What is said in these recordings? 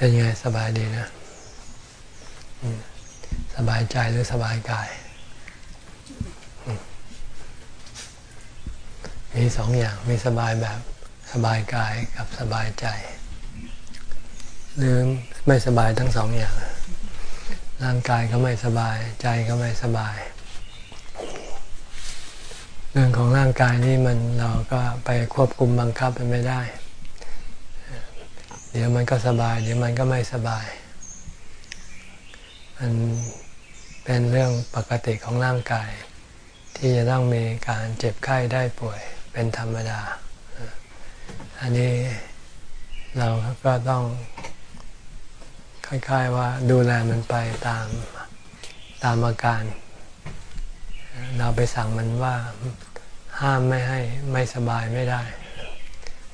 เป็นไงสบายดีนะ สบายใจหรือสบายกาย มีสองอย่างมีสบายแบบสบายกายกับสบายใจ หรือไม่สบายทั้งสองอย่าง ร่างกายก็ไม่สบาย ใจก็ไม่สบาย เรื่องของร่างกายนี่มันเราก็ไปควบคุมบังคับมันไม่ได้ ดี๋ยวมันก็สบาย เดี๋ยวมันก็ไม่สบาย มันเป็นเรื่องปกติของร่างกาย ที่จะต้องมีการเจ็บไข้ได้ป่วยเป็นธรรมดา อันนี้เราก็ต้องคล้ายๆว่าดูแลมันไปตามตามอาการ เราไปสั่งมันว่าห้ามไม่ให้ไม่สบายไม่ได้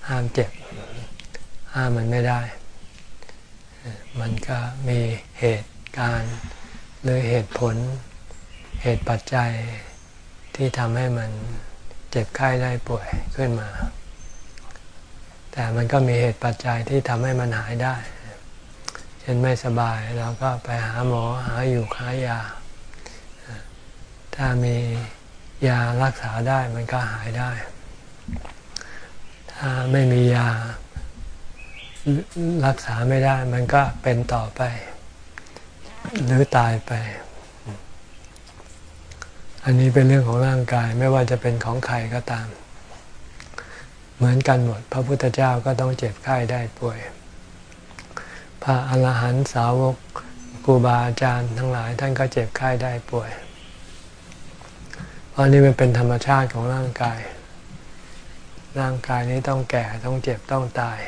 ห้ามเจ็บ ห้ามมันไม่ได้ มันก็มีเหตุการณ์หรือเหตุผล เหตุปัจจัยที่ทำให้มันเจ็บไข้ได้ป่วยขึ้นมา แต่มันก็มีเหตุปัจจัยที่ทำให้มันหายได้ เช่นไม่สบายเราก็ไปหาหมอหาอยู่หายา ถ้ามียารักษาได้มันก็หายได้ ถ้าไม่มียา รักษาไม่ได้มันก็เป็นต่อไป หรือตายไป อันนี้เป็นเรื่องของร่างกายไม่ว่าจะเป็นของใครก็ตาม เหมือนกันหมด พระพุทธเจ้าก็ต้องเจ็บไข้ได้ป่วย พระอรหันตสาวกครูบาอาจารย์ทั้งหลายท่านก็เจ็บไข้ได้ป่วย เพราะนี่มันเป็นธรรมชาติของร่างกาย ร่างกายนี้ต้องแก่ต้องเจ็บต้องตาย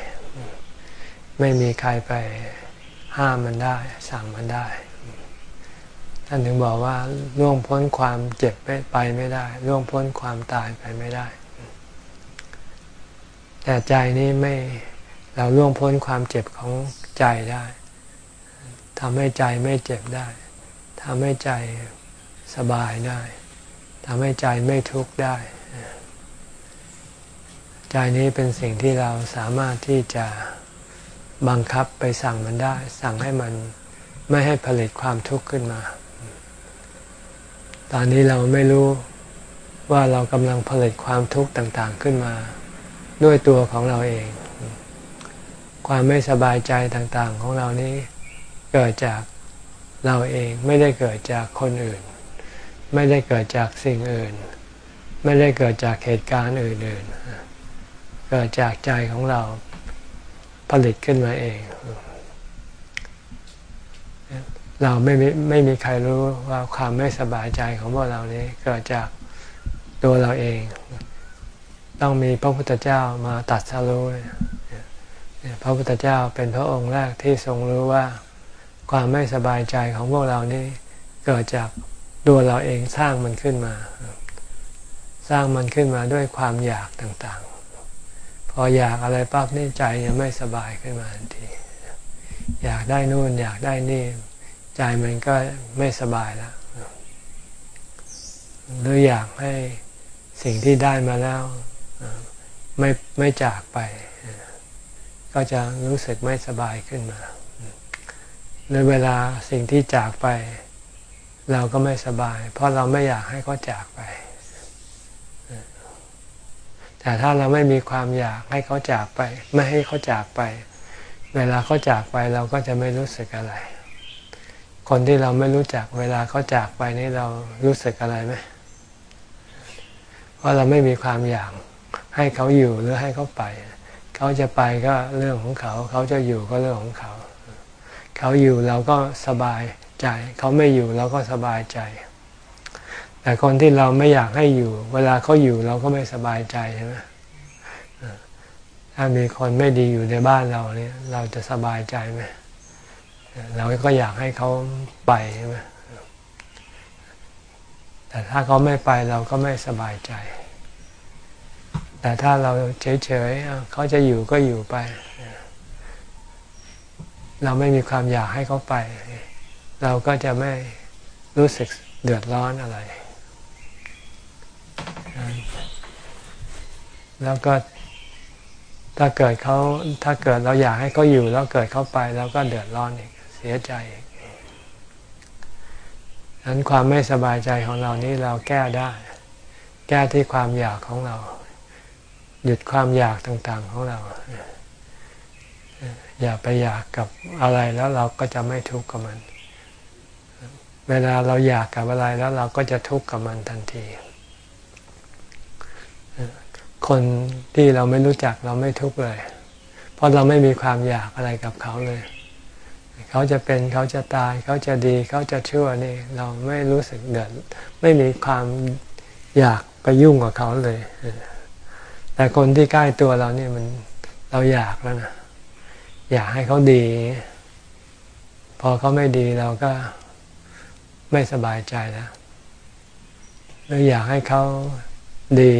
ไม่มีใครไปห้ามมันได้ สั่งมันได้ท่านถึงบอกว่าล่วงพ้นความเจ็บไปไม่ได้ล่วงพ้นความตายไปไม่ได้ แต่ใจนี้ไม่เราล่วงพ้นความเจ็บของใจได้ทำให้ใจไม่เจ็บได้ทำให้ใจสบายได้ทำให้ใจไม่ทุกข์ได้ ใจนี้เป็นสิ่งที่เราสามารถที่จะ บังคับไปสั่งมันได้ สั่งให้มันไม่ให้ผลิตความทุกข์ขึ้นมา ตอนนี้เราไม่รู้ว่าเรากำลังผลิตความทุกข์ต่างๆขึ้นมา ด้วยตัวของเราเอง ความไม่สบายใจต่างๆของเรานี้เกิดจากเราเองไม่ได้เกิดจากคนอื่น ไม่ได้เกิดจากสิ่งอื่น ไม่ได้เกิดจากเหตุการณ์อื่นๆ เกิดจากใจของเรา ผลิตขึ้นมาเอง เราไม่มีไม่มีใครรู้ว่าความไม่สบายใจของพวกเรานี้เกิดจากตัวเราเอง ต้องมีพระพุทธเจ้ามาตัดสรู้พระพุทธเจ้าเป็นพระองค์แรกที่ทรงรู้ว่าความไม่สบายใจของพวกเรานี้เกิดจากตัวเราเองสร้างมันขึ้นมา สร้างมันขึ้นมาด้วยความอยากต่างพ ออยากอะไรปั๊บนี่ใจยังไม่สบายขึ้นมาทันที อยากได้นู่นอยากได้นี่ ใจมันก็ไม่สบายแล้วหรืออยากให้สิ่งที่ได้มาแล้วไม่ไม่จากไป ก็จะรู้สึกไม่สบายขึ้นมาหรือเวลาสิ่งที่จากไป เราก็ไม่สบาย เพราะเราไม่อยากให้เขาจากไป แต่ถ้าเราไม่มีความอยากให้เขาจากไป ไม่ให้เขาจากไป เวลาเขาจากไปเราก็จะไม่รู้สึกอะไร คนที่เราไม่รู้จักเวลาเขาจากไปนี่เรารู้สึกอะไรไหมเพราะเราไม่มีความอยากให้เขาอยู่หรือให้เขาไป เขาจะไปก็เรื่องของเขา เขาจะอยู่ก็เรื่องของเขา เขาอยู่เราก็สบายใจ เขาไม่อยู่เราก็สบายใจ แต่คนที่เราไม่อยากให้อยู่ เวลาเขาอยู่เราก็ไม่สบายใจใช่ไหมถ้ามีคนไม่ดีอยู่ในบ้านเราเนี่ย เราจะสบายใจไหมเราก็อยากให้เขาไปใช่ไหมแต่ถ้าเขาไม่ไปเราก็ไม่สบายใจ แต่ถ้าเราเฉยๆเขาจะอยู่ก็อยู่ไป เราไม่มีความอยากให้เขาไป เราก็จะไม่รู้สึกเดือดร้อนอะไร แล้วก็ถ้าเกิดเขาถ้าเกิดเราอยากให้เขาอยู่แล้วเกิดเขาไปแล้วก็เดือดร้อนอีกเสียใจอีกนั้นความไม่สบายใจของเรานี้เราแก้ได้ แก้ที่ความอยากของเรา หยุดความอยากต่างๆของเรา อย่าไปอยากกับอะไรแล้วเราก็จะไม่ทุกข์กับมัน เวลาเราอยากกับอะไรแล้วเราก็จะทุกข์กับมันทันที คนที่เราไม่รู้จักเราไม่ทุกข์เลย เพราะเราไม่มีความอยากอะไรกับเขาเลย เขาจะเป็นเขาจะตาย เขาจะดีเขาจะชั่วนี่ เราไม่รู้สึกเดือดไม่มีความอยากไปยุ่งกับเขาเลย แต่คนที่ใกล้ตัวเราเนี่ยมันเราอยากแล้วนะอยากให้เขาดี พอเขาไม่ดีเราก็ไม่สบายใจแล้วหรืออยากให้เขาดี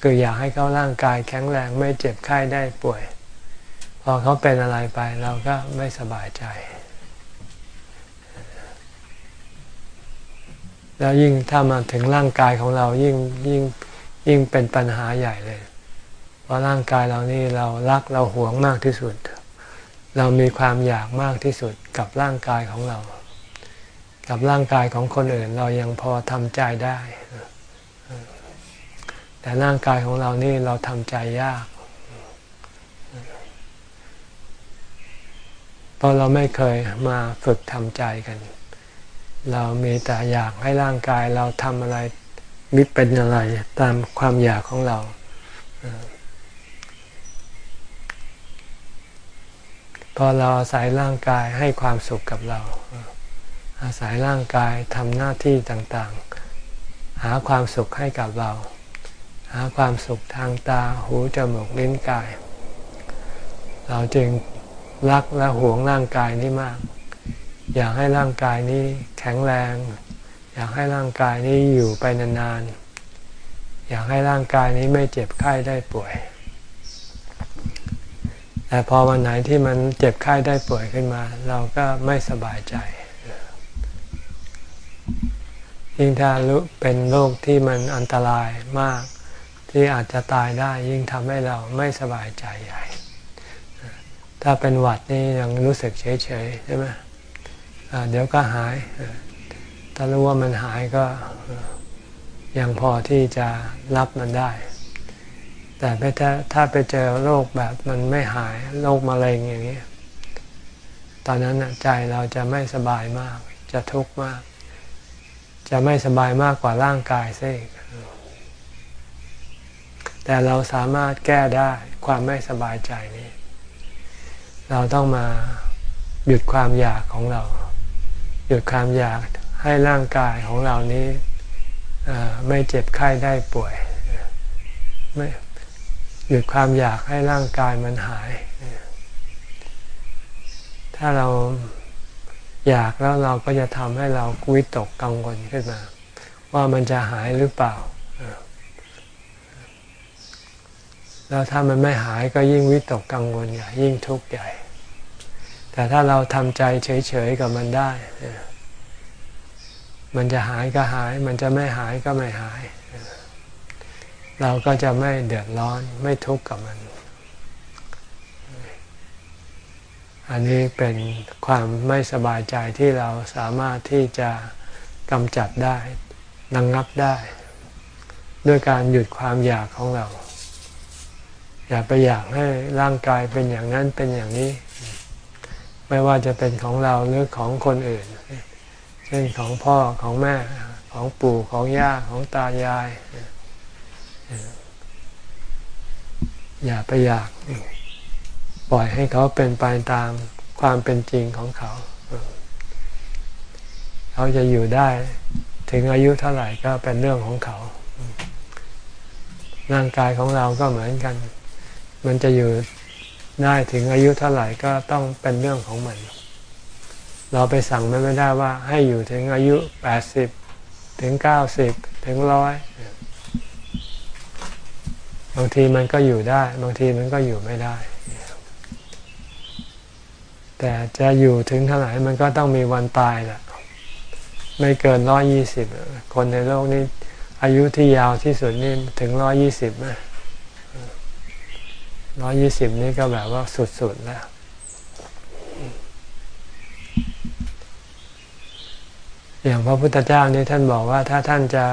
คืออยากให้เขาร่างกายแข็งแรงไม่เจ็บไข้ได้ป่วย พอเขาเป็นอะไรไปเราก็ไม่สบายใจ แล้วยิ่งถ้ามาถึงร่างกายของเรายิ่งยิ่งยิ่งเป็นปัญหาใหญ่เลย เพราะร่างกายเรานี่เรารักเราหวงมากที่สุด เรามีความอยากมากที่สุดกับร่างกายของเรา กับร่างกายของคนอื่นเรายังพอทำใจได้ แต่ร่างกายของเรานี่เราทำใจยากเพราะเราไม่เคยมาฝึกทำใจกัน เรามีแต่อยากให้ร่างกายเราทำอะไรมิเป็นอะไรตามความอยากของเรา พอเราอาศัยร่างกายให้ความสุขกับเรา อาศัยร่างกายทำหน้าที่ต่างๆ หาความสุขให้กับเรา หาความสุขทางตาหูจมูกลิ้นกาย เราจึงรักและหวงร่างกายนี้มาก อยากให้ร่างกายนี้แข็งแรง อยากให้ร่างกายนี้อยู่ไปนานๆ อยากให้ร่างกายนี้ไม่เจ็บไข้ได้ป่วย แต่พอวันไหนที่มันเจ็บไข้ได้ป่วยขึ้นมา เราก็ไม่สบายใจยิ่งถ้าเป็นโรคที่มันอันตรายมาก ที่อาจจะตายได้ยิ่งทำให้เราไม่สบายใจใหญ่ ถ้าเป็นหวัดนี่ยังรู้สึกเฉยๆใช่ไหมเดี๋ยวก็หาย ถ้ารู้ว่ามันหายก็ยังพอที่จะรับมันได้ แต่ถ้าถ้าไปเจอโรคแบบมันไม่หายโรคมะเร็งอย่างนี้ ตอนนั้นใจเราจะไม่สบายมาก จะทุกข์มาก จะไม่สบายมากกว่าร่างกายซะอีก แต่เราสามารถแก้ได้ความไม่สบายใจนี้ เราต้องมาหยุดความอยากของเรา หยุดความอยากให้ร่างกายของเรานี้ไม่เจ็บไข้ได้ป่วยไม่หยุดความอยากให้ร่างกายมันหาย ถ้าเราอยากแล้วเราก็จะทำให้เราวิตกกังวลขึ้นมา ว่ามันจะหายหรือเปล่า แล้วถ้ามันไม่หายก็ยิ่งวิตกกังวลใหญ่ยิ่งทุกข์ใหญ่ แต่ถ้าเราทำใจเฉยๆกับมันได้ มันจะหายก็หาย มันจะไม่หายก็ไม่หาย เราก็จะไม่เดือดร้อนไม่ทุกข์กับมัน อันนี้เป็นความไม่สบายใจที่เราสามารถที่จะกำจัดได้นังงับได้ ด้วยการหยุดความอยากของเรา อย่าไปอยากให้ร่างกายเป็นอย่างนั้นเป็นอย่างนี้ ไม่ว่าจะเป็นของเราหรือของคนอื่น เช่นของพ่อของแม่ของปู่ของย่าของตายาย อย่าไปอยาก ปล่อยให้เขาเป็นไปตามความเป็นจริงของเขา เขาจะอยู่ได้ ถึงอายุเท่าไหร่ก็เป็นเรื่องของเขา ร่างกายของเราก็เหมือนกัน มันจะอยู่ได้ถึงอายุเท่าไหร่ก็ต้องเป็นเรื่องของมัน เราไปสั่งมันไม่ได้ว่าให้อยู่ถึงอายุแปดสิบถึงเก้าสิบถึงร้อยบางทีมันก็อยู่ได้ บางทีมันก็อยู่ไม่ได้ แต่จะอยู่ถึงเท่าไหร่มันก็ต้องมีวันตายแหละไม่เกินร้อยี่สิบคนในโลกนี้ อายุที่ยาวที่สุดนี่ถึงร้อยี่สิบไหม ร้อยี่สิบนี่ก็แบบว่าสุดๆแล้วอย่างพระพุทธเจ้านี่ท่านบอกว่าถ้าท่านจะ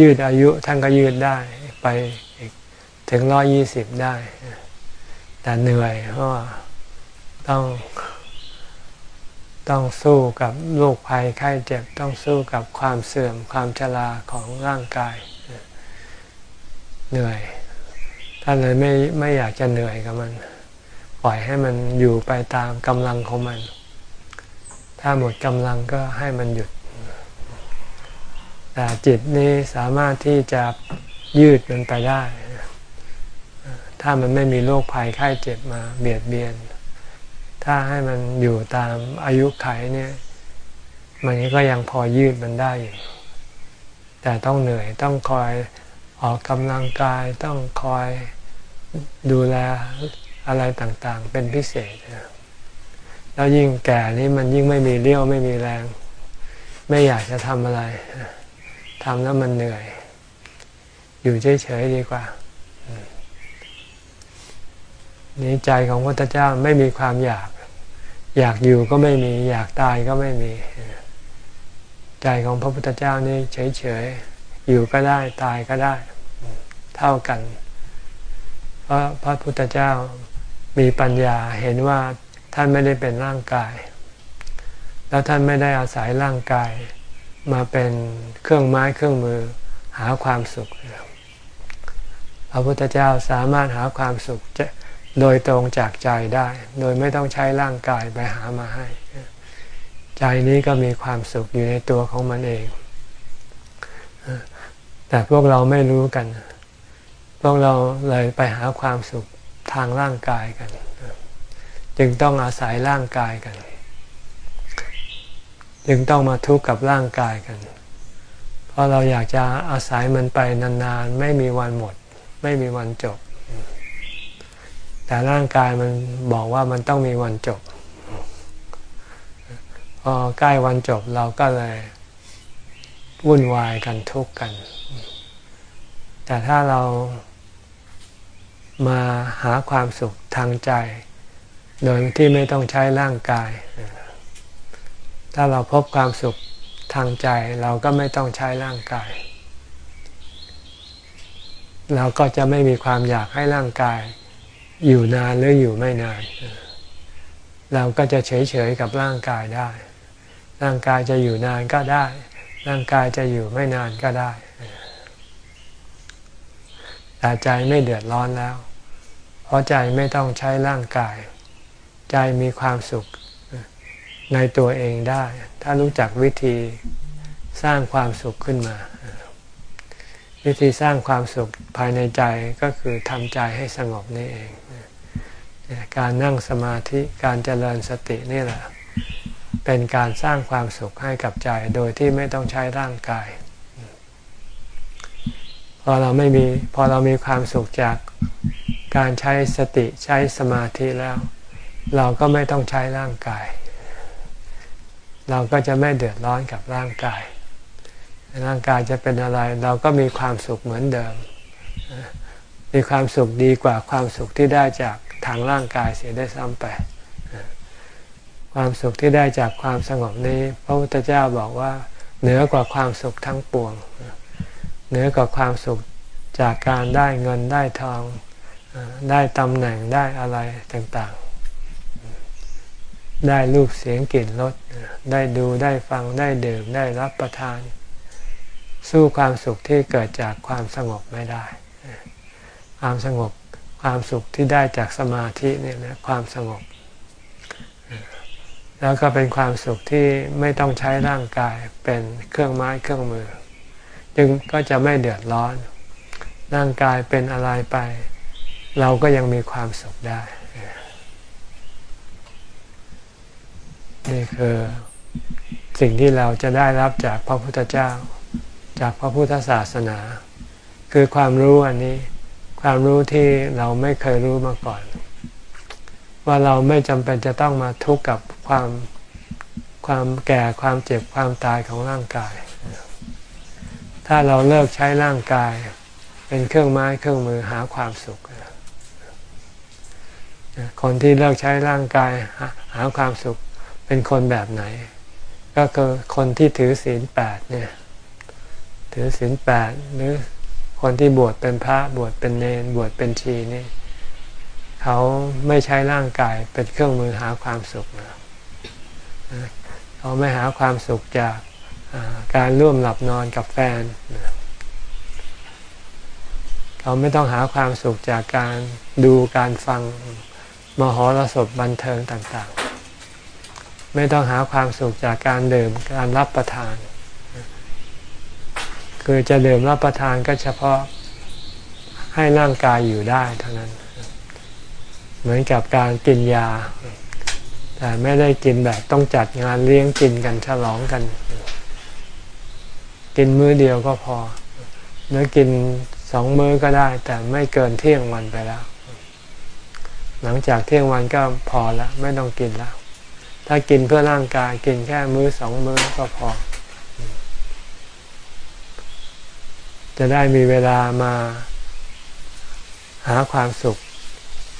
ยืดอายุท่านก็ยืดได้ไปถึงร้อยี่สิบได้ แต่เหนื่อยเพราะต้องต้องสู้กับโรคภัยไข้เจ็บต้องสู้กับความเสื่อมความชราของร่างกาย เหนื่อย ท่านเลยไม่ไม่อยากจะเหนื่อยกับมัน ปล่อยให้มันอยู่ไปตามกำลังของมัน ถ้าหมดกำลังก็ให้มันหยุด แต่จิตนี้สามารถที่จะยืดมันไปได้ ถ้ามันไม่มีโรคภัยไข้เจ็บมาเบียดเบียน ถ้าให้มันอยู่ตามอายุไขเนี่ยมันก็ยังพอยืดมันได้อยู่แต่ต้องเหนื่อยต้องคอย ออกกำลังกายต้องคอยดูแลอะไรต่างๆ เป็นพิเศษ แล้วยิ่งแก่นี่มันยิ่งไม่มีเรี่ยวไม่มีแรง ไม่อยากจะทำอะไรทำแล้วมันเหนื่อย อยู่เฉยๆดีกว่านี่ใจของพระพุทธเจ้าไม่มีความอยาก อยากอยู่ก็ไม่มี อยากตายก็ไม่มี ใจของพระพุทธเจ้านี่เฉยๆ อยู่ก็ได้ตายก็ได้เท่ากัน เพราะพระพุทธเจ้ามีปัญญาเห็นว่าท่านไม่ได้เป็นร่างกาย แล้วท่านไม่ได้อาศัยร่างกาย มาเป็นเครื่องไม้เครื่องมือหาความสุขพระพุทธเจ้าสามารถหาความสุขโดยตรงจากใจได้ โดยไม่ต้องใช้ร่างกายไปหามาให้ ใจนี้ก็มีความสุขอยู่ในตัวของมันเอง แต่พวกเราไม่รู้กัน พวกเราเลยไปหาความสุขทางร่างกายกัน จึงต้องอาศัยร่างกายกัน จึงต้องมาทุกข์กับร่างกายกัน เพราะเราอยากจะอาศัยมันไปนานๆ ไม่มีวันหมด ไม่มีวันจบ แต่ร่างกายมันบอกว่ามันต้องมีวันจบ พอใกล้วันจบเราก็เลย วุ่นวายกันทุกข์กัน แต่ถ้าเรามาหาความสุขทางใจ โดยที่ไม่ต้องใช้ร่างกาย ถ้าเราพบความสุขทางใจ เราก็ไม่ต้องใช้ร่างกาย เราก็จะไม่มีความอยากให้ร่างกาย อยู่นานหรืออยู่ไม่นาน เราก็จะเฉยๆกับร่างกายได้ ร่างกายจะอยู่นานก็ได้ ร่างกายจะอยู่ไม่นานก็ได้แต่ใจไม่เดือดร้อนแล้ว เพราะใจไม่ต้องใช้ร่างกาย ใจมีความสุขในตัวเองได้ ถ้ารู้จักวิธีสร้างความสุขขึ้นมา วิธีสร้างความสุขภายในใจก็คือทำใจให้สงบนี่เอง การนั่งสมาธิการเจริญสตินี่แหละ เป็นการสร้างความสุขให้กับใจโดยที่ไม่ต้องใช้ร่างกาย พอเราไม่มีพอเรามีความสุขจากการใช้สติใช้สมาธิแล้ว เราก็ไม่ต้องใช้ร่างกาย เราก็จะไม่เดือดร้อนกับร่างกาย ร่างกายจะเป็นอะไร เราก็มีความสุขเหมือนเดิม มีความสุขดีกว่าความสุขที่ได้จากทางร่างกายเสียได้ซ้ำไป ความสุขที่ได้จากความสงบนี้ พระพุทธเจ้าบอกว่า เหนือกว่าความสุขทั้งปวง เหนือกว่าความสุขจากการได้เงินได้ทอง ได้ตำแหน่งได้อะไรต่างๆ ได้รูปเสียงกลิ่นรสได้ดูได้ฟังได้ดื่มได้รับประทาน สู้ความสุขที่เกิดจากความสงบไม่ได้ ความสงบความสุขที่ได้จากสมาธินี่นะความสงบ แล้วก็เป็นความสุขที่ไม่ต้องใช้ร่างกายเป็นเครื่องไม้เครื่องมือ จึงก็จะไม่เดือดร้อน ร่างกายเป็นอะไรไป เราก็ยังมีความสุขได้ นี่คือสิ่งที่เราจะได้รับจากพระพุทธเจ้า จากพระพุทธศาสนา คือความรู้อันนี้ ความรู้ที่เราไม่เคยรู้มาก่อน ว่าเราไม่จำเป็นจะต้องมาทุกข์กับความความแก่ความเจ็บความตายของร่างกาย ถ้าเราเลิกใช้ร่างกาย เป็นเครื่องไม้เครื่องมือหาความสุข คนที่เลิกใช้ร่างกายหาความสุขเป็นคนแบบไหน ก็คือคนที่ถือศีลแปดเนี่ยถือศีลแปดหรือคนที่บวชเป็นพระบวชเป็นเนนบวชเป็นชีนี่ เขาไม่ใช้ร่างกายเป็นเครื่องมือหาความสุขนะเขาไม่หาความสุขจากการร่วมหลับนอนกับแฟน เขาไม่ต้องหาความสุขจากการดูการฟังมหรสพบันเทิงต่างๆ ไม่ต้องหาความสุขจากการดื่มการรับประทาน คือจะดื่มรับประทานก็เฉพาะให้ร่างกายอยู่ได้เท่านั้น เหมือนกับการกินยา แต่ไม่ได้กินแบบต้องจัดงานเลี้ยงกินกันฉลองกัน กินมื้อเดียวก็พอหรือกินสองมื้อก็ได้ แต่ไม่เกินเที่ยงวันไปแล้ว หลังจากเที่ยงวันก็พอแล้วไม่ต้องกินแล้ว ถ้ากินเพื่อร่างกายกินแค่มื้อสองมื้อก็พอ จะได้มีเวลามาหาความสุข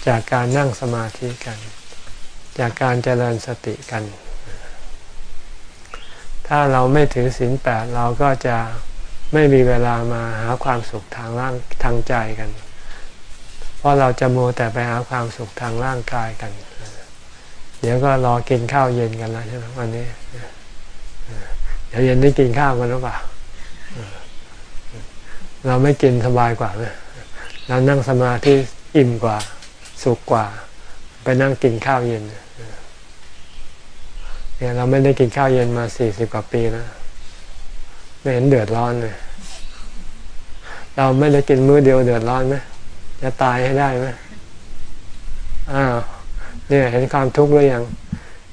จากการนั่งสมาธิกัน จากการเจริญสติกัน ถ้าเราไม่ถือศีลแปดเราก็จะไม่มีเวลามาหาความสุขทางร่างทางใจกัน เพราะเราจะโมแต่ไปหาความสุขทางร่างกายกัน เดี๋ยวก็รอกินข้าวเย็นกันแล้วใช่ไหมวันนี้ เดี๋ยวเย็นได้กินข้าวกันหรือเปล่า เราไม่กินสบายกว่าไหมเรานั่งสมาธิอิ่มกว่า สุขกว่า ไปนั่งกินข้าวเย็นเนี่ยเราไม่ได้กินข้าวเย็นมาสี่สิบกว่าปีแล้วไม่เห็นเดือดร้อนเลย เราไม่ได้กินมื้อเดียวเดือดร้อนไหมจะตายให้ได้ไหมอ้าวเนี่ยเห็นความทุกข์หรือยัง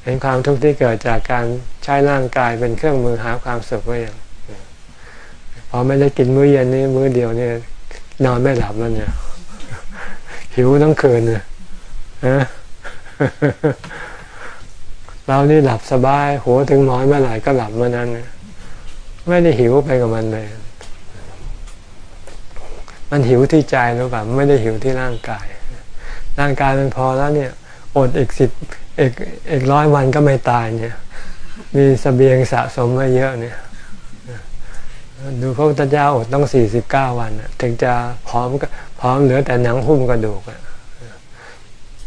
เห็นความทุกข์ที่เกิดจากการใช้ร่างกายเป็นเครื่องมือหาความสุขหรือยังพอไม่ได้กินมื้อเย็นนี้มื้อเดียวเนี่ยนอนไม่หลับแล้วเนี่ย หิวทั้งคืนเนี่ยเรานี่หลับสบาย หัวถึงหมอนเมื่อไหร่ก็หลับเมื่อนั้นไม่ได้หิวไปกับมันเลย มันหิวที่ใจหรือเปล่าไม่ได้หิวที่ร่างกาย ร่างกายมันพอแล้วเนี่ย อดอีกสิบอีกอีกร้อยวันก็ไม่ตายเนี่ย มีสเสบียงสะสมมาเยอะเนี่ยดูพระพุทธเจ้าอดต้องสี่สิบเก้าวันถึงจะพร้อม พร้อมเหลือแต่หนังหุ้มกระดูก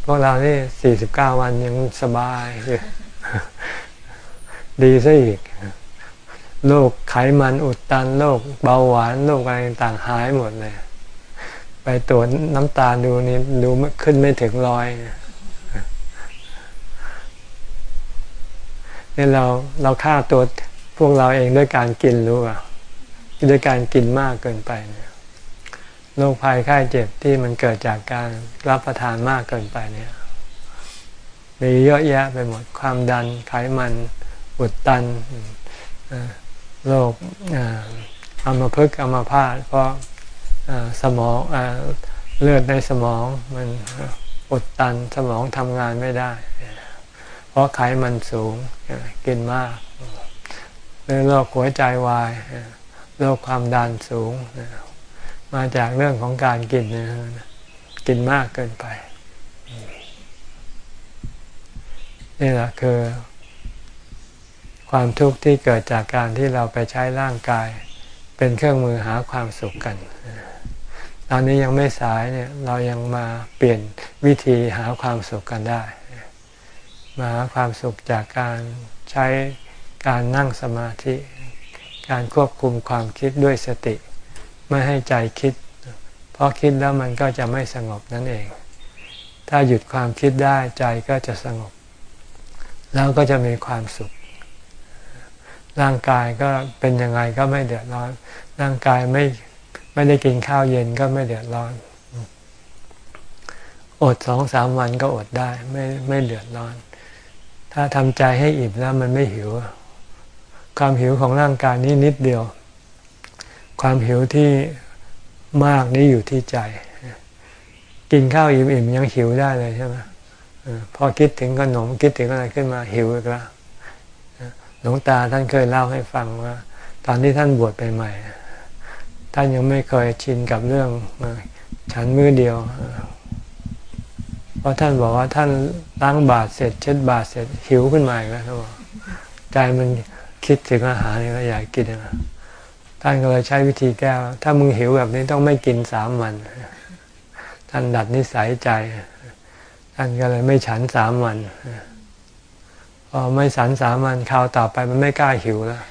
พวกเรานี่สี่สิบเก้าวันยังสบาย ดีซะอีกโรคไขมันอุดตันโรคเบาหวานโรคอะไรต่างหายหมดเลย ไปตรวจน้ำตาลดูนี่ดูขึ้นไม่ถึงร้อยนี่เราเราฆ่าตัวพวกเราเองด้วยการกินรู้ป่ะด้วยการกินมากเกินไปเนี่ย โรคภัยไข้เจ็บที่มันเกิดจากการรับประทานมากเกินไปเนี่ยมีเยอะแยะไปหมดความดันไขมันอุดตันโรคอัมพฤกษ์อัมพาตเพราะสมองเลือดในสมองมันอุดตันสมองทำงานไม่ได้ เพราะไขมันสูงกินมากหรือโรคหัวใจวายโรคความดันสูง มาจากเรื่องของการกินนะกินมากเกินไป นี่แหละคือ ความทุกข์ที่เกิดจากการที่เราไปใช้ร่างกาย เป็นเครื่องมือหาความสุขกัน ตอนนี้ยังไม่สายเนี่ยเรายังมาเปลี่ยนวิธีหาความสุขกันได้ มาหาความสุขจากการใช้การนั่งสมาธิ การควบคุมความคิดด้วยสติ ไม่ให้ใจคิด เพราะคิดแล้วมันก็จะไม่สงบนั่นเอง ถ้าหยุดความคิดได้ใจก็จะสงบ แล้วก็จะมีความสุข ร่างกายก็เป็นยังไงก็ไม่เดือดร้อน ร่างกายไม่ไม่ได้กินข้าวเย็นก็ไม่เดือดร้อน อดสองสามวันก็อดได้ไม่ไม่เดือดร้อน ถ้าทำใจให้อิ่มแล้วมันไม่หิว ความหิวของร่างกายนี้นิดเดียว ความหิวที่มากนี้อยู่ที่ใจ กินข้าวอิ่มๆยังหิวได้เลยใช่ไหมพอคิดถึงขนมคิดถึงอะไรขึ้นมาหิวอีกแล้วหลวงตาท่านเคยเล่าให้ฟังว่า ตอนที่ท่านบวชไปใหม่ท่านยังไม่เคยชินกับเรื่องฉันมือเดียวเพราะท่านบอกว่าท่านล้างบาตรเสร็จ เช็ดบาตรเสร็จหิวขึ้นมาอีกแล้วท่านบอกใจมันคิดถึงอาหารนี่ก็อยากกินนะ ท่านก็เลยใช้วิธีแก้ถ้ามึงหิวแบบนี้ต้องไม่กินสามวันท่านดัดนิสัยใจ ท่านก็เลยไม่ฉันสามวันพอไม่ฉันสามวันคราวต่อไปมันไม่กล้าหิวแล้ว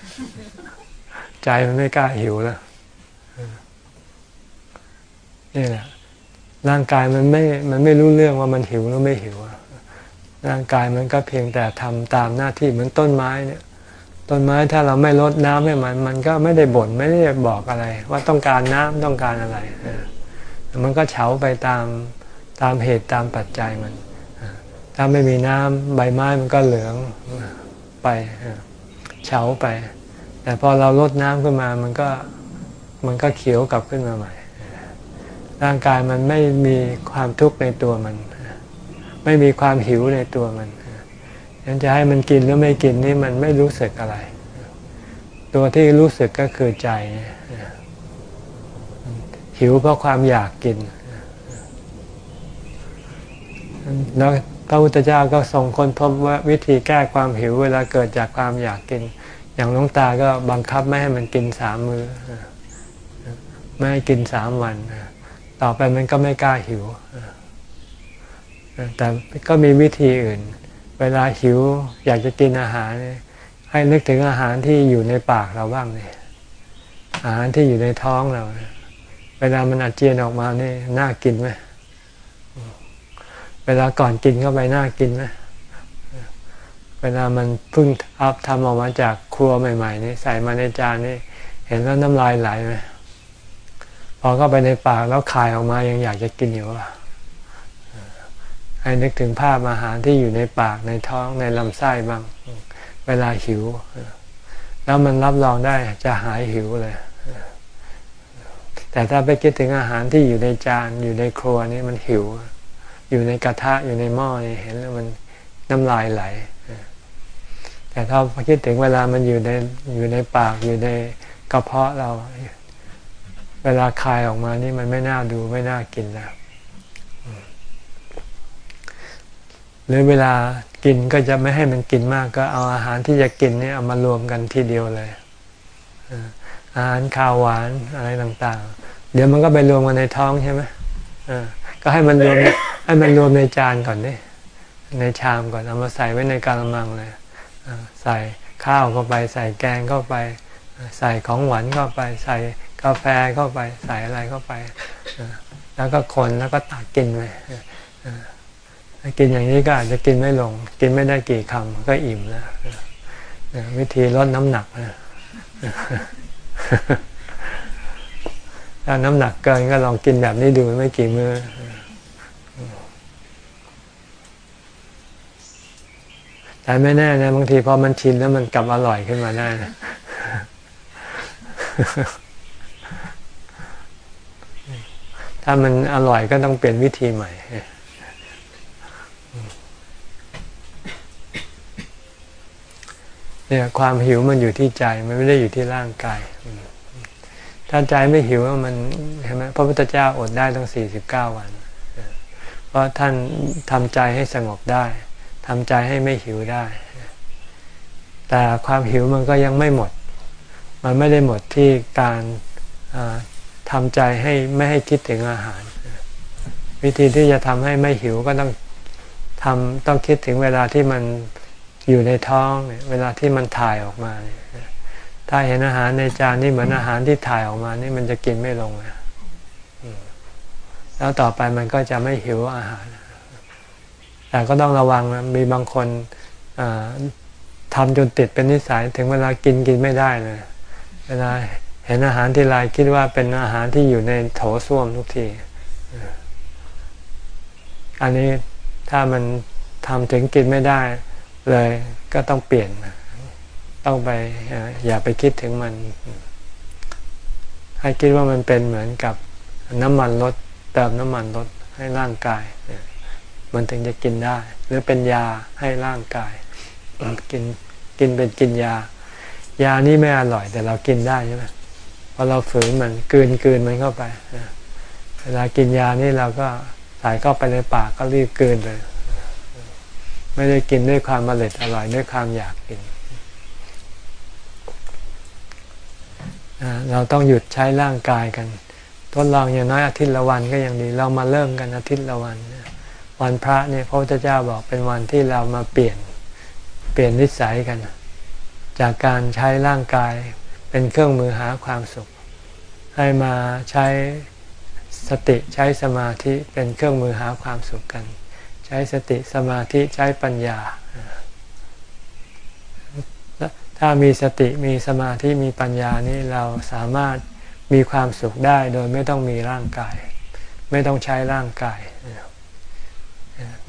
ใจมันไม่กล้าหิวแล้วนี่แหละร่างกายมันไม่มันไม่รู้เรื่องว่ามันหิวหรือไม่หิวร่างกายมันก็เพียงแต่ทำตามหน้าที่เหมือนต้นไม้เนี่ย ต้นไม้ถ้าเราไม่ลดน้ำให้มัน มันก็ไม่ได้บ่นไม่ได้บอกอะไร ว่าต้องการน้ำต้องการอะไร มันก็เฉาไปตามตามเหตุตามปัจจัยมัน ถ้าไม่มีน้ำใบไม้มันก็เหลืองไปเฉาไป แต่พอเราลดน้ำขึ้นมามันก็มันก็เขียวกลับขึ้นมาใหม่ ร่างกายมันไม่มีความทุกข์ในตัวมัน ไม่มีความหิวในตัวมัน ยังจะให้มันกินหรือไม่กินนี่มันไม่รู้สึกอะไร ตัวที่รู้สึกก็คือใจ หิวเพราะความอยากกิน แล้วพระพุทธเจ้าก็ส่งคนพบว่าวิธีแก้ความหิวเวลาเกิดจากความอยากกิน อย่างหลวงตาก็บังคับไม่ให้มันกินสามมือไม่ให้กินสามวัน ต่อไปมันก็ไม่กล้าหิวแต่ก็มีวิธีอื่น เวลาหิวอยากจะกินอาหาร ให้นึกถึงอาหารที่อยู่ในปากเราบ้างเลยอาหารที่อยู่ในท้องเรา เวลามันอาเจียนออกมานี่น่ากินไหมเวลาก่อนกินเข้าไปน่ากินไหมเวลามันเพิ่งอัพทำออกมาจากครัวใหม่ๆนี่ใส่มาในจานนี่เห็นแล้วน้ำลายไหลไหมพอเข้าไปในปากแล้วคายออกมายังอยากจะกินอยู่อะ ให้นึกถึงภาพอาหารที่อยู่ในปากในท้องในลำไส้บ้าง เวลาหิว แล้วมันรับรองได้จะหายหิวเลย แต่ถ้าไปคิดถึงอาหารที่อยู่ในจานอยู่ในครัวนี่มันหิว อยู่ในกระทะอยู่ในหม้อนี่เห็นแล้วมันน้ำลายไหล แต่ถ้าคิดถึงเวลามันอยู่ในอยู่ในปากอยู่ในกระเพาะเรา เวลาคายออกมานี่มันไม่น่าดูไม่น่ากินแล้ว หรือเวลากินก็จะไม่ให้มันกินมาก ก็เอาอาหารที่จะกินนี่เอามารวมกันทีเดียวเลย อาหารข้าวหวานอะไรต่างๆ เดี๋ยวมันก็ไปรวมกันในท้องใช่ไหมก็ให้มันรวมให้มันรวมในจานก่อนดิในชามก่อนเอามาใส่ไว้ในกาละมังเลยใส่ข้าวเข้าไป ใส่แกงเข้าไป ใส่ของหวานเข้าไป ใส่กาแฟเข้าไป ใส่อะไรเข้าไปแล้วก็คนแล้วก็ตักกินไป กินอย่างนี้ก็อาจจะกินไม่ลง กินไม่ได้กี่คำก็อิ่มแล้ววิธีลดน้ำหนักถ้าน้ำหนักเกินก็ลองกินแบบนี้ดูไม่กี่มือแต่ไม่แน่นะบางทีพอมันชินแล้วมันกลับอร่อยขึ้นมาได้นะถ้ามันอร่อยก็ต้องเปลี่ยนวิธีใหม่ เนี่ยความหิวมันอยู่ที่ใจมันไม่ได้อยู่ที่ร่างกายถ้าใจไม่หิวมันเห็นไหมพระพุทธเจ้าอดได้ตั้งสี่สิบเก้าวัน เพราะท่านทำใจให้สงบได้ทำใจให้ไม่หิวได้ แต่ความหิวมันก็ยังไม่หมด มันไม่ได้หมดที่การทำใจให้ไม่ให้คิดถึงอาหาร วิธีที่จะทำให้ไม่หิวก็ต้องทำต้องคิดถึงเวลาที่มัน อยู่ในท้องเนี่ยเวลาที่มันถ่ายออกมาเนี่ยถ้าเห็นอาหารในจานนี่เหมือนอาหารที่ถ่ายออกมา นี่มันจะกินไม่ลงนะแล้วต่อไปมันก็จะไม่หิวอาหาร แต่ก็ต้องระวังนะมีบางคนทำจนติดเป็นนิสัย ถึงเวลากินกินไม่ได้เลย เวลาเห็นอาหารที่ไรคิดว่าเป็นอาหารที่อยู่ในโถส้วมทุกที อันนี้ถ้ามันทำถึงกินไม่ได้ เลยก็ต้องเปลี่ยน ต้องไปอย่าไปคิดถึงมัน ให้คิดว่ามันเป็นเหมือนกับน้ำมันรถเติมน้ำมันรถให้ร่างกาย มันถึงจะกินได้ หรือเป็นยาให้ร่างกาย กินกินเป็นกินยา ยานี้ไม่อร่อยแต่เรากินได้ใช่ไหมพอเราฝืนมันกืนกืนมันเข้าไปเวลากินยานี่เราก็ใส่เข้าไปในปากก็รีบกินเลย ไม่ได้กินด้วยความอร่อยอร่อยด้วยความอยากกิน เราต้องหยุดใช้ร่างกายกัน ทดลองอย่างน้อยอาทิตย์ละวันก็ยังดี เรามาเริ่มกันอาทิตย์ละวัน วันพระเนี่ยพระพุทธเจ้าบอกเป็นวันที่เรามาเปลี่ยนเปลี่ยนนิสัยกัน จากการใช้ร่างกายเป็นเครื่องมือหาความสุข ให้มาใช้สติใช้สมาธิเป็นเครื่องมือหาความสุขกัน ใช้สติสมาธิใช้ปัญญา ถ้ามีสติมีสมาธิมีปัญญานี้เราสามารถมีความสุขได้โดยไม่ต้องมีร่างกาย ไม่ต้องใช้ร่างกาย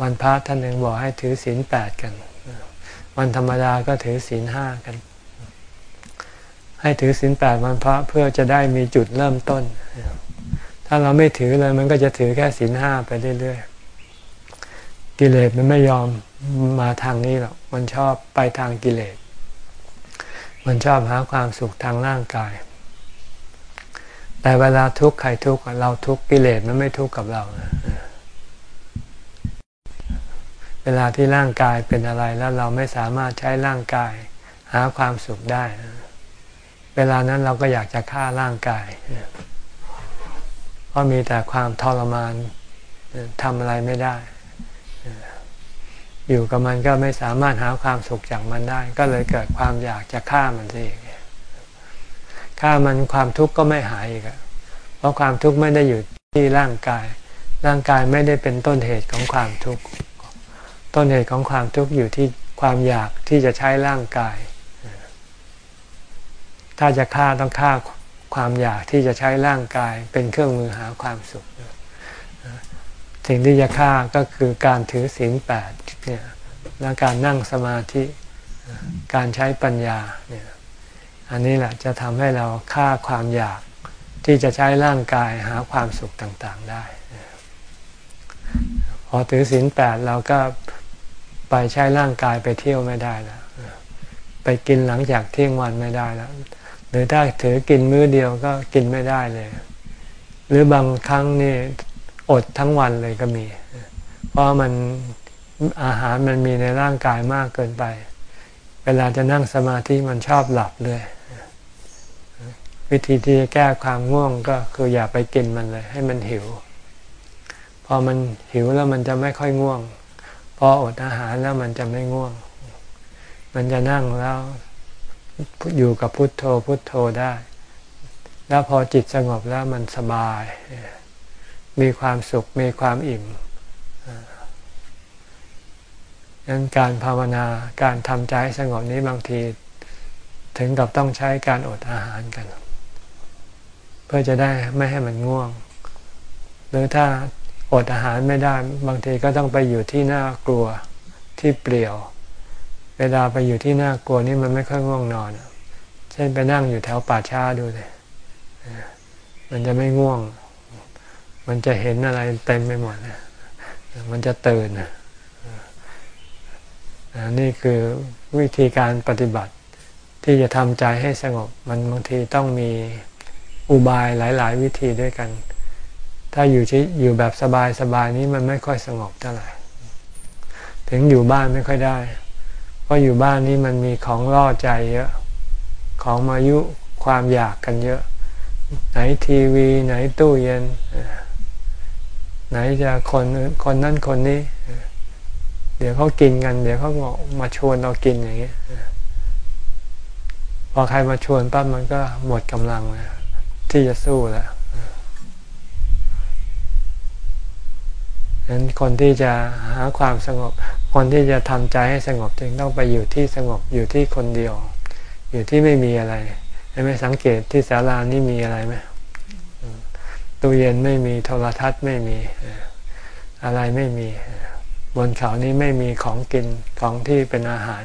วันพระท่านหนึ่งบอกให้ถือศีลแปดกัน วันธรรมดาก็ถือศีลห้ากัน ให้ถือศีลแปดวันพระเพื่อจะได้มีจุดเริ่มต้น ถ้าเราไม่ถือเลยมันก็จะถือแค่ศีลห้าไปเรื่อยๆ กิเลสมันไม่ยอมมาทางนี้หรอกมันชอบไปทางกิเลส มันชอบหาความสุขทางร่างกาย แต่เวลาทุกข์ใครทุกข์เราทุกข์กิเลสมันไม่ทุกข์กับเราเวลาที่ร่างกายเป็นอะไรแล้วเราไม่สามารถใช้ร่างกาย หาความสุขได้ เวลานั้นเราก็อยากจะฆ่าร่างกาย เพราะมีแต่ความทรมานทำอะไรไม่ได้ อยู่กับมันก็ไม่สามารถหาความสุขจากมันได้ ก็เลยเกิดความอยากจะฆ่ามันเองฆ่ามันความทุกข์ก็ไม่หายอีกเพราะความทุกข์ไม่ได้อยู่ที่ร่างกาย ร่างกายไม่ได้เป็นต้นเหตุของความทุกข์ ต้นเหตุของความทุกข์อยู่ที่ความอยากที่จะใช้ร่างกาย ถ้าจะฆ่าต้องฆ่าความอยากที่จะใช้ร่างกายเป็นเครื่องมือหาความสุข สิ่งที่จะฆ่าก็คือการถือศีลแปดเนี่ยและการนั่งสมาธิการใช้ปัญญาเนี่ยอันนี้แหละจะทำให้เราฆ่าความอยากที่จะใช้ร่างกายหาความสุขต่างๆได้พอถือศีลแปดเราก็ไปใช้ร่างกายไปเที่ยวไม่ได้แล้วไปกินหลังจากเที่ยงวันไม่ได้แล้ว หรือถ้าถือกินมื้อเดียวก็กินไม่ได้เลย หรือบางครั้งนี่ อดทั้งวันเลยก็มี เพราะมันอาหารมันมีในร่างกายมากเกินไป เวลาจะนั่งสมาธิมันชอบหลับเลย วิธีที่จะแก้ความง่วงก็คืออย่าไปกินมันเลย ให้มันหิว พอมันหิวแล้วมันจะไม่ค่อยง่วง พออดอาหารแล้วมันจะไม่ง่วง มันจะนั่งแล้วอยู่กับพุทโธพุทโธได้ แล้วพอจิตสงบแล้วมันสบาย มีความสุขมีความอิ่มดังนั้นการภาวนาการทำใจสงบนี้บางที ถึงกับต้องใช้การอดอาหารกัน เพื่อจะได้ไม่ให้มันง่วง หรือถ้าอดอาหารไม่ได้บางทีก็ต้องไปอยู่ที่น่ากลัวที่เปลี่ยว เวลาไปอยู่ที่น่ากลัวนี่มันไม่ค่อยง่วงนอน เช่นไปนั่งอยู่แถวป่าช้าดูเลยมันจะไม่ง่วง มันจะเห็นอะไรเต็มไปหมดมันจะตื่นนี่คือวิธีการปฏิบัติที่จะทำใจให้สงบ มันบางทีต้องมีอุบายหลาย ๆ วิธีด้วยกัน ถ้าอยู่ที่อยู่แบบสบาย ๆ นี้มันไม่ค่อยสงบเท่าไหร่ถึงอยู่บ้านไม่ค่อยได้ เพราะอยู่บ้านนี้มันมีของล่อใจเยอะ ของมายุความอยากกันเยอะ ไหนทีวี ไหนตู้เย็น ไหนจะคนคนนั่นคนนี้ เดี๋ยวเขากินกัน เดี๋ยวเขามาชวนเรากินอย่างเงี้ยพอใครมาชวนปั๊บมันก็หมดกำลังเลยที่จะสู้แล้วนั้นคนที่จะหาความสงบ คนที่จะทำใจให้สงบจึงต้องไปอยู่ที่สงบอยู่ที่คนเดียว อยู่ที่ไม่มีอะไรไม่สังเกตที่ศาลานี่มีอะไรไหม ตู้เย็นไม่มีโทรทัศน์ไม่มีอะไรไม่มี บนเขานี้ไม่มีของกินของที่เป็นอาหาร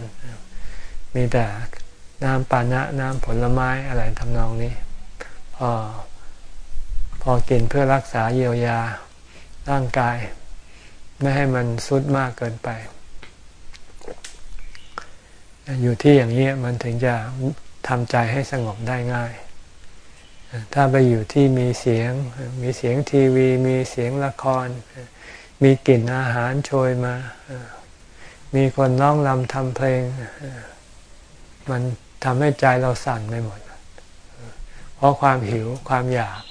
มีแต่น้ำปานะน้ำผลไม้อะไรทำนองนี้ พอพอกินเพื่อรักษาเยียวยาร่างกาย ไม่ให้มันสุดมากเกินไป อยู่ที่อย่างนี้มันถึงจะทำใจให้สงบได้ง่าย ถ้าไปอยู่ที่มีเสียง มีเสียงทีวี มีเสียงละคร มีกลิ่นอาหารโชยมา มีคนร้องรำทำเพลง มันทำให้ใจเราสั่นไปหมด เพราะความหิวความอยาก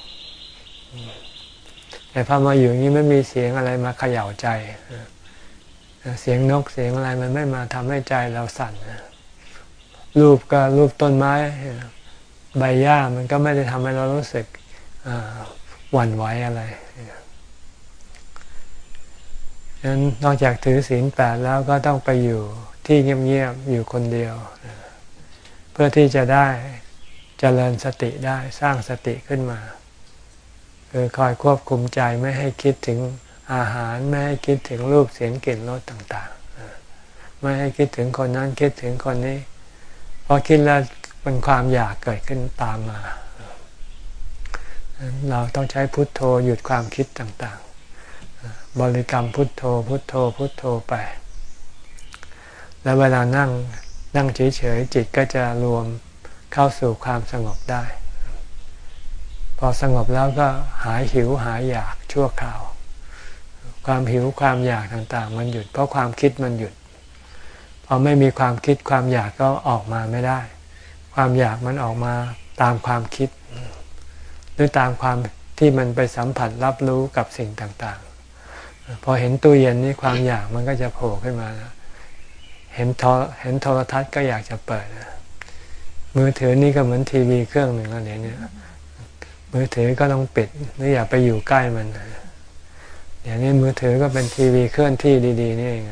แต่พอมาอยู่นี้ไม่มีเสียงอะไรมาเขย่าใจ เสียงนกเสียงอะไรมันไม่มาทำให้ใจเราสั่นรูปก็รูปต้นไม้ ใบหญ้ามันก็ไม่ได้ทำให้เรารู้สึกหวั่นไหวอะไรฉะนั้นนอกจากถือศีลแปดแล้วก็ต้องไปอยู่ที่เงียบๆอยู่คนเดียว เพื่อที่จะได้เจริญสติได้สร้างสติขึ้นมาคือคอยควบคุมใจไม่ให้คิดถึงอาหาร ไม่ให้คิดถึงรูปเสียงกลิ่นรสต่าง ๆ ไม่ให้คิดถึงคนนั้นคิดถึงคนนี้พอคิดแล้ว เป็นความอยากเกิดขึ้นตามมา เราต้องใช้พุทโธหยุดความคิดต่างๆ บริกรรมพุทโธ พุทโธ พุทโธไป แล้วเวลานั่งนั่งเฉยๆจิตก็จะรวมเข้าสู่ความสงบได้ พอสงบแล้วก็หายหิวหายอยากชั่วคราว ความหิวความอยากต่างๆ มันหยุด เพราะความคิดมันหยุดพอไม่มีความคิดความอยากก็ออกมาไม่ได้ ความอยากมันออกมาตามความคิด หรือตามความที่มันไปสัมผัสรับรู้กับสิ่งต่างๆ พอเห็นตู้เย็นนี่ความอยากมันก็จะโผล่ขึ้นมาเห็นทรเห็นโทรทัศน์ก็อยากจะเปิด มือถือนี่ก็เหมือนทีวีเครื่องหนึ่งแล้วเนี่ยมือถือก็ต้องปิดหรืออย่าไปอยู่ใกล้มันอย่างนี้มือถือก็เป็นทีวีเคลื่อนที่ดี ๆ นี่เอง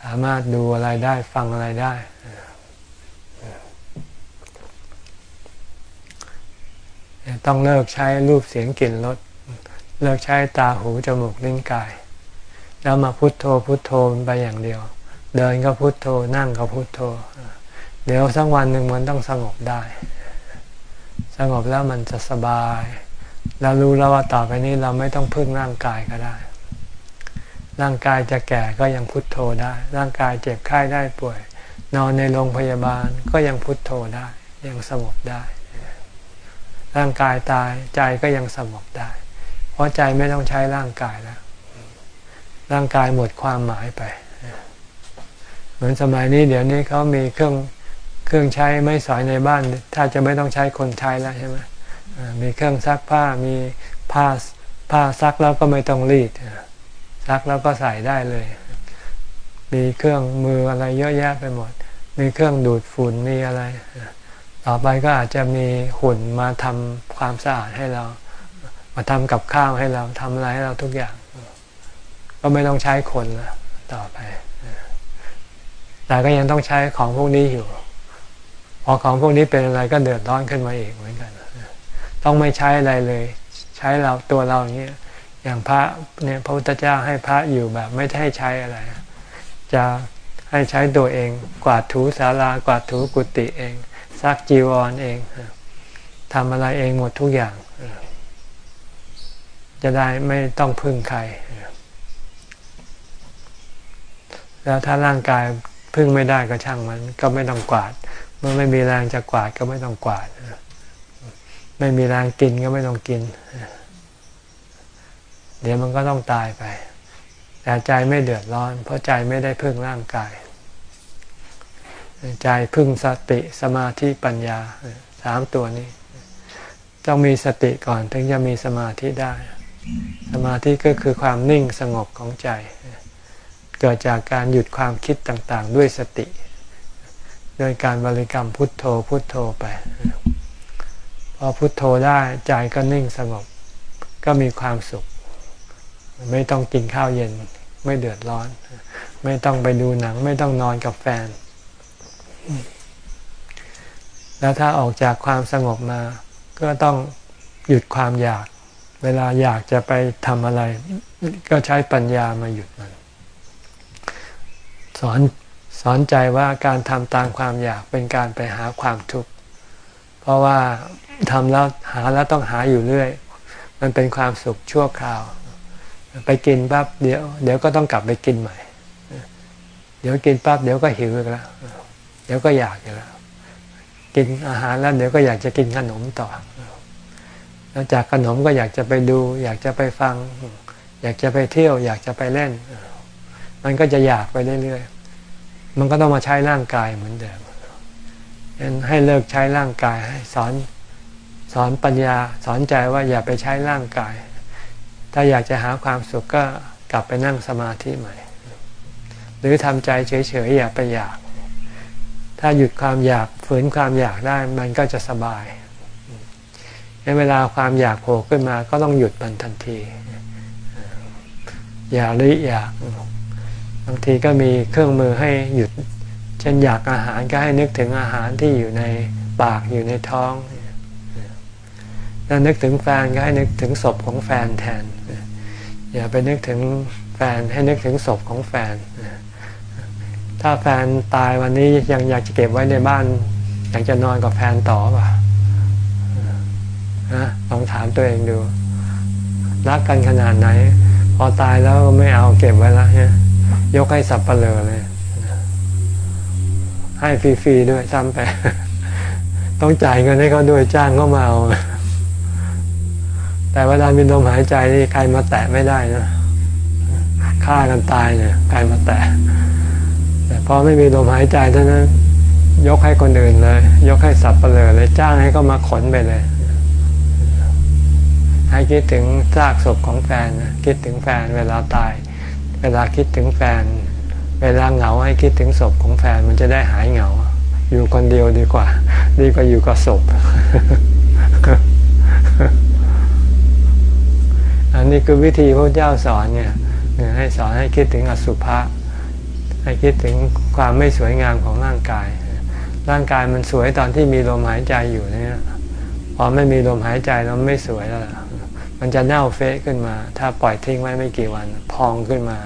สามารถดูอะไรได้ฟังอะไรได้ ต้องเลิกใช้รูปเสียงกลิ่นรสเลิกใช้ตาหูจมูกลิ้นกาย แล้วมาพุโทโธพุโทโธไปอย่างเดียว เดินก็พุโทโธนั่งก็พุโทโธ เดี๋ยวสักวันหนึ่งมันต้องสงบได้ สงบแล้วมันจะสบายแล้วรู้แล้วว่าต่อไปนี้เราไม่ต้องพึ่งร่างกายก็ได้ ร่างกายจะแก่ก็ยังพุโทโธได้ ร่างกายเจ็บไข้ได้ป่วย นอนในโรงพยาบาลก็ยังพุโทโธได้ ยังสงบได้ ร่างกายตายใจก็ยังสงบได้ เพราะใจไม่ต้องใช้ร่างกายแล้ว ร่างกายหมดความหมายไป เหมือนสมัยนี้เดี๋ยวนี้เขามีเครื่องเครื่องใช้ไม่สอยในบ้าน ถ้าจะไม่ต้องใช้คนใช้แล้วใช่ไหมมีเครื่องซักผ้ามีผ้าผ้าซักแล้วก็ไม่ต้องรีดซักแล้วก็ใส่ได้เลย มีเครื่องมืออะไรเยอะแยะไปหมด มีเครื่องดูดฝุ่นมีอะไร ต่อไปก็อาจจะมีหุ่นมาทำความสะอาดให้เรา มาทำกับข้าวให้เราทำอะไรให้เราทุกอย่าง ก็ไม่ต้องใช้คนละต่อไป แต่ก็ยังต้องใช้ของพวกนี้อยู่ พอของพวกนี้เป็นอะไรก็เดือดร้อนขึ้นมาเองเหมือนกัน ต้องไม่ใช้อะไรเลย ใช้เราตัวเราอย่างนี้อย่างพระเนี่ยพระพุทธเจ้าให้พระอยู่แบบไม่ให้ใช้อะไร จะให้ใช้ตัวเอง กวาดถูศาลากวาดถูกุฏิเอง ซักจีวรเองทำอะไรเองหมดทุกอย่าง จะได้ไม่ต้องพึ่งใคร แล้วถ้าร่างกายพึ่งไม่ได้ก็ช่างมัน ก็ไม่ต้องกวาด เมื่อไม่มีแรงจะกวาดก็ไม่ต้องกวาด ไม่มีแรงกินก็ไม่ต้องกิน เดี๋ยวมันก็ต้องตายไป แต่ใจไม่เดือดร้อน เพราะใจไม่ได้พึ่งร่างกาย ใจพึ่งสติสมาธิปัญญาสามตัวนี้ ต้องมีสติก่อนถึงจะมีสมาธิได้ สมาธิก็คือความนิ่งสงบของใจ เกิดจากการหยุดความคิดต่างๆ ด้วยสติ โดยการบริกรรมพุทโธพุทโธไป พอพุทโธได้ใจก็นิ่งสงบ ก็มีความสุข ไม่ต้องกินข้าวเย็นไม่เดือดร้อน ไม่ต้องไปดูหนัง ไม่ต้องนอนกับแฟน แล้วถ้าออกจากความสงบมา ก็ต้องหยุดความอยาก เวลาอยากจะไปทำอะไร ก็ใช้ปัญญามาหยุดมัน สอนสอนใจว่าการทำตามความอยากเป็นการไปหาความทุกข์ เพราะว่าทำแล้วหาแล้วต้องหาอยู่เรื่อย มันเป็นความสุขชั่วคราว ไปกินปั๊บเดี๋ยว เดี๋ยวก็ต้องกลับไปกินใหม่ เดี๋ยวกินปั๊บเดี๋ยวก็หิวอีกแล้ว ดี๋ยวก็อยากอยู่แล้ว กินอาหารแล้ว เดี๋ยวก็อยากจะกินขนมต่อ แล้วจากขนมก็อยากจะไปดู อยากจะไปฟัง อยากจะไปเที่ยว อยากจะไปเล่น มันก็จะอยากไปเรื่อยๆ มันก็ต้องมาใช้ร่างกายเหมือนเดิมฉะนั้นให้เลิกใช้ร่างกายให้สอนสอนปัญญา สอนใจว่าอย่าไปใช้ร่างกาย ถ้าอยากจะหาความสุขก็กลับไปนั่งสมาธิใหม่ หรือทำใจเฉยๆอย่าไปอยาก ถ้าหยุดความอยากฝืนความอยากได้มันก็จะสบายในเวลาความอยากโผล่ขึ้นมาก็ต้องหยุดมันทันที อย่าลิอยาก บางทีก็มีเครื่องมือให้หยุด เช่นอยากอาหารก็ให้นึกถึงอาหารที่อยู่ในปากอยู่ในท้องถ้านึกถึงแฟนก็ให้นึกถึงศพของแฟนแทน อย่าไปนึกถึงแฟนให้นึกถึงศพของแฟน ถ้าแฟนตายวันนี้ยังอยากจะเก็บไว้ในบ้าน อยากจะนอนกับแฟนต่อป่ะนะลองถามตัวเองดู รักกันขนาดไหน พอตายแล้วไม่เอาเก็บไว้แล้วเนี่ยยกให้สับเปลือเลย ให้ฟรีๆด้วยซ้ำไป ต้องจ่ายเงินให้เขาด้วยจ้างเขามาเอา แต่เวลามีลมหายใจนี่ใครมาแตะไม่ได้นะฆ่ากันตายเนี่ยใครมาแตะ แต่พอไม่มีลมหายใจเท่านั้น ยกให้คนอื่นเลย ยกให้สับเปลือเลยจ้างให้เขามาขนไปเลย ให้คิดถึงซากศพของแฟนคิดถึงแฟนเวลาตาย เวลาคิดถึงแฟน เวลาเหงาให้คิดถึงศพของแฟนมันจะได้หายเหงา อยู่คนเดียวดีกว่า ดีกว่าอยู่กับศพอันนี้คือวิธีพระเจ้าสอนเนี่ยให้สอนให้คิดถึงอสุภะ ให้คิดถึงความไม่สวยงามของร่างกาย ร่างกายมันสวยตอนที่มีลมหายใจอยู่เนี่ยพอไม่มีลมหายใจแล้วไม่สวยแล้วมันจะเน่าเฟะขึ้นมา ถ้าปล่อยทิ้งไว้ไม่กี่วัน พองขึ้นมา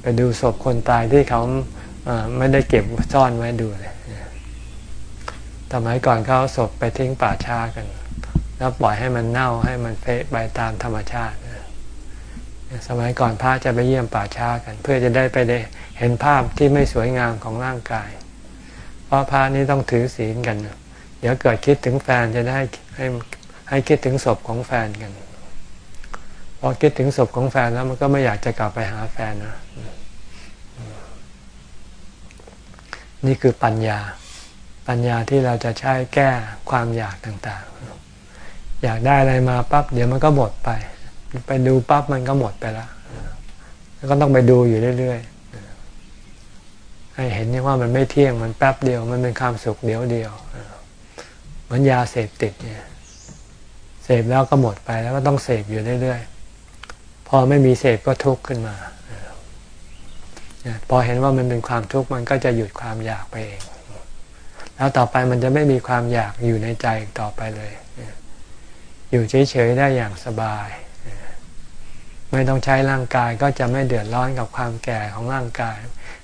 ไปดูศพคนตายที่เขาไม่ได้เก็บซ่อนไว้ดูเลยสมัยก่อนเขาศพไปทิ้งป่าช้ากัน แล้วปล่อยให้มันเน่าให้มันเฟะไปตามธรรมชาติ สมัยก่อนพระจะไปเยี่ยมป่าช้ากัน เพื่อจะได้ไปได้เห็นภาพที่ไม่สวยงามของร่างกาย เพราะพระนี้ต้องถือศีลกัน เดี๋ยวเกิดคิดถึงแฟนจะได้ให้ให้คิดถึงศพของแฟนกันพอคิดถึงศพของแฟนแล้วมันก็ไม่อยากจะกลับไปหาแฟนนะนี่คือปัญญา ปัญญาที่เราจะใช้แก้ความอยากต่างๆ อยากได้อะไรมาปั๊บเดี๋ยวมันก็หมดไป ไปดูปั๊บมันก็หมดไปแล้วแล้วก็ต้องไปดูอยู่เรื่อยๆให้เห็นว่ามันไม่เที่ยงมันแป๊บเดียว มันเป็นความสุขเดียวเดียวเหมือนยาเสพติดเนี่ยเสพแล้วก็หมดไปแล้วก็ต้องเสพอยู่เรื่อยๆพอไม่มีเสพก็ทุกข์ขึ้นมาพอเห็นว่ามันเป็นความทุกข์มันก็จะหยุดความอยากไปเอง แล้วต่อไปมันจะไม่มีความอยากอยู่ในใจต่อไปเลย อยู่เฉยๆได้อย่างสบาย ไม่ต้องใช้ร่างกายก็จะไม่เดือดร้อนกับความแก่ของร่างกาย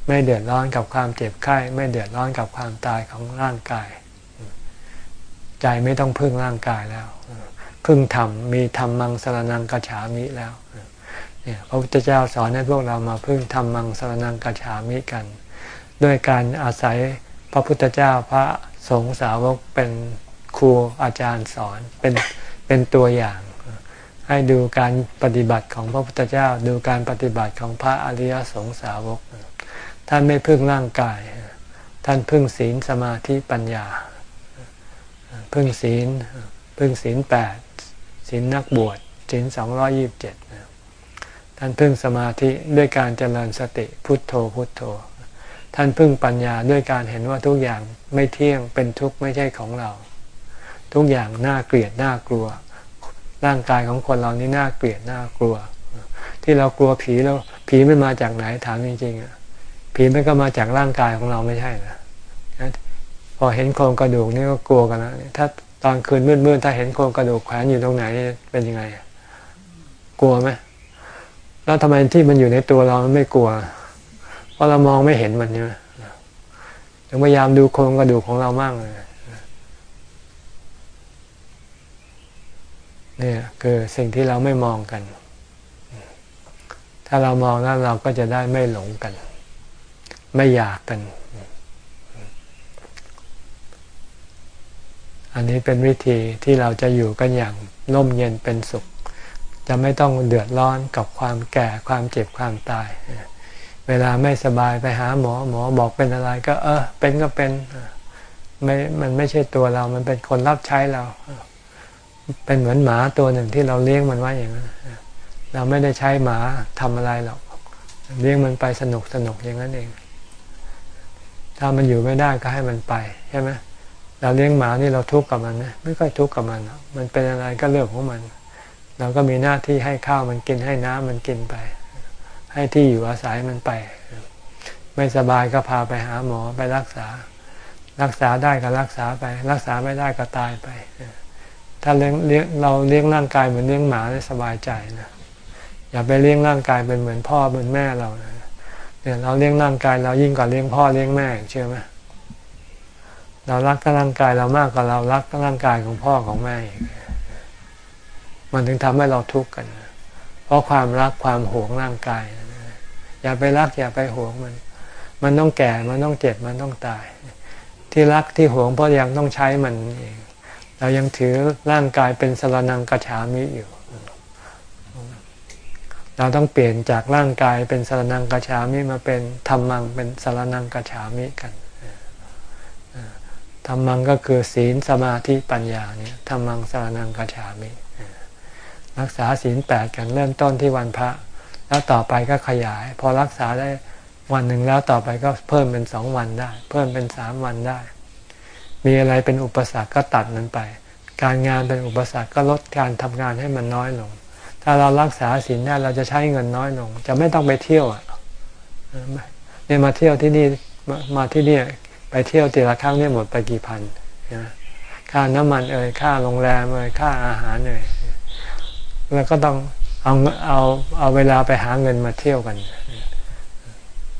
ไม่เดือดร้อนกับความเจ็บไข้ ไม่เดือดร้อนกับความตายของร่างกาย ใจไม่ต้องพึ่งร่างกายแล้ว พึ่งธรรมมีธรรมมังสรนังกัจฉามิแล้วเนี่ยพระพุทธเจ้าสอนให้พวกเรามาพึ่งธรรมมังสรนังกัจฉามิกัน ด้วยการอาศัยพระพุทธเจ้าพระสงฆ์สาวกเป็นครูอาจารย์สอนเป็นเป็นตัวอย่าง ให้ดูการปฏิบัติของพระพุทธเจ้า ดูการปฏิบัติของพระอริยสงสาวก ท่านไม่พึ่งร่างกาย ท่านพึ่งศีลสมาธิปัญญา พึ่งศีลพึ่งศีลแปดศีลนักบวชศีลสองร้อยิบเจ็ดท่านพึ่งสมาธิด้วยการเจริญสติพุทโธพุทโธ ท่านพึ่งปัญญาด้วยการเห็นว่าทุกอย่างไม่เที่ยงเป็นทุกข์ไม่ใช่ของเรา ทุกอย่างน่าเกลียดน่ากลัว ร่างกายของคนเรานี่น่าเกลียดน่ากลัว ที่เรากลัวผีแล้วผีมันมาจากไหนถามจริงๆอะผีมันก็มาจากร่างกายของเราไม่ใช่เหรอพอเห็นโครงกระดูกนี่ก็กลัวกันแล้วถ้าตอนคืนมืดๆถ้าเห็นโครงกระดูกแขวนอยู่ตรงไหนเป็นยังไงกลัวไหมแล้วทำไมที่มันอยู่ในตัวเราไม่กลัว เพราะเรามองไม่เห็นมันใช่ไหมต้องพยายามดูโครงกระดูกของเรามากเลย เนี่ยคือสิ่งที่เราไม่มองกัน ถ้าเรามองแล้วเราก็จะได้ไม่หลงกัน ไม่อยากกัน อันนี้เป็นวิธีที่เราจะอยู่กันอย่างร่มเย็นเป็นสุข จะไม่ต้องเดือดร้อนกับความแก่ความเจ็บความตาย เวลาไม่สบายไปหาหมอหมอบอกเป็นอะไรก็ เออ เป็นก็เป็นไม่มันไม่ใช่ตัวเรา มันเป็นคนรับใช้เรา เป็นเหมือนหมาตัวหนึ่งที่เราเลี้ยงมันไว้อย่างนั้นเราไม่ได้ใช้หมาทำอะไรหรอกเลี้ยงมันไปสนุกสนุกอย่างนั้นเอง ถ้ามันอยู่ไม่ได้ก็ให้มันไปใช่ไหมเราเลี้ยงหมานี่เราทุกข์กับมันไหมไม่ค่อยทุกข์กับมันมันเป็นอะไรก็เรื่องของมัน เราก็มีหน้าที่ให้ข้าวมันกินให้น้ำมันกินไป ให้ที่อยู่อาศัยมันไป ไม่สบายก็พาไปหาหมอไปรักษา รักษาได้ก็รักษาไป รักษาไม่ได้ก็ตายไป ถ้าเลี้ยงเลี้ยงเราเลี้ยงร่างกายเหมือนเลี้ยงหมาได้สบายใจนะอย่าไปเลี้ยงร่างกายเป็นเหมือนพ่อเหมือนแม่เราเนี่ยเราเลี้ยงร่างกายเรายิ่งกว่าเลี้ยงพ่อเลี้ยงแม่เชื่อไหมเรารักร่างกายเรามากกว่าเรารักร่างกายของพ่อของแม่อีกมันถึงทำให้เราทุกข์กัน เพราะความรักความหวงร่างกายอย่าไปรักอย่าไปหวงมัน มันต้องแก่มันต้องเจ็บมันต้องตาย ที่รักที่หวงเพราะยังต้องใช้มันเอง เรายังถือร่างกายเป็นสรนังกระฉามิอยู่ เราต้องเปลี่ยนจากร่างกายเป็นสรนังกระฉามิมาเป็นธรรมังเป็นสรนังกระฉามิกันธรรมังก็คือศีลสมาธิปัญญาเนี่ยธรรมังสรนังกัจฉามิรักษาศีลแปดกันเริ่มต้นที่วันพระ แล้วต่อไปก็ขยาย พอรักษาได้วันหนึ่งแล้วต่อไปก็เพิ่มเป็นสองวันได้ เพิ่มเป็นสามวันได้ มีอะไรเป็นอุปสรรคก็ตัดมันไป การงานเป็นอุปสรรคก็ลดการทำงานให้มันน้อยลง ถ้าเรารักษาศีลได้เราจะใช้เงินน้อยลง จะไม่ต้องไปเที่ยวอะเนี่ยมาเที่ยวที่นี่มาที่นี่ไปเที่ยวแต่ละครั้งเนี่ยหมดไปกี่พันค่าน้ำมันเอ่ยค่าโรงแรมเอ่ยค่าอาหารเอ่ยแล้วก็ต้องเอาเอาเอาเวลาไปหาเงินมาเที่ยวกัน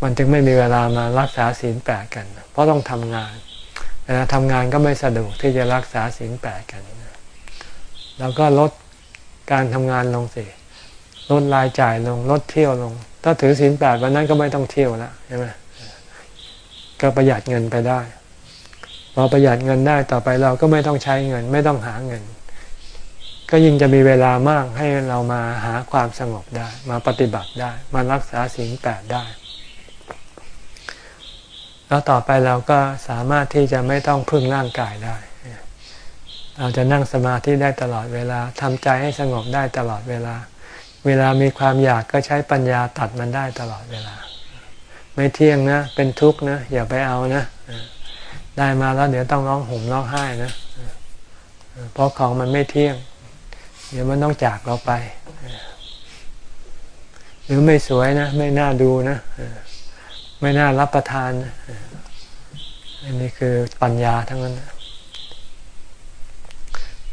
มันจึงไม่มีเวลามารักษาศีลแปดกัน เพราะต้องทำงาน เวลาทำงานก็ไม่สะดวกที่จะรักษาศีลแปดกันแล้วก็ลดการทำงานลงสิลดรายจ่ายลงลดเที่ยวลง ถ้าถือศีลแปดวันนั้นก็ไม่ต้องเที่ยวแล้วใช่ไหมก็ประหยัดเงินไปได้พอประหยัดเงินได้ต่อไปเราก็ไม่ต้องใช้เงิน ไม่ต้องหาเงิน ก็ยิ่งจะมีเวลามากให้เรามาหาความสงบได้ มาปฏิบัติได้ มารักษาสิ่งแปดได้ แล้วต่อไปเราก็สามารถที่จะไม่ต้องพึ่งร่างกายได้ เราจะนั่งสมาธิได้ตลอดเวลาทำใจให้สงบได้ตลอดเวลา เวลามีความอยากก็ใช้ปัญญาตัดมันได้ตลอดเวลา ไม่เที่ยงนะ เป็นทุกข์นะ อย่าไปเอานะ ได้มาแล้วเดี๋ยวต้องร้องห่มร้องไห้นะ เพราะของมันไม่เที่ยง เดี๋ยวมันต้องจากเราไป หรือไม่สวยนะ ไม่น่าดูนะ ไม่น่ารับประทาน อันนี้คือปัญญาทั้งนั้น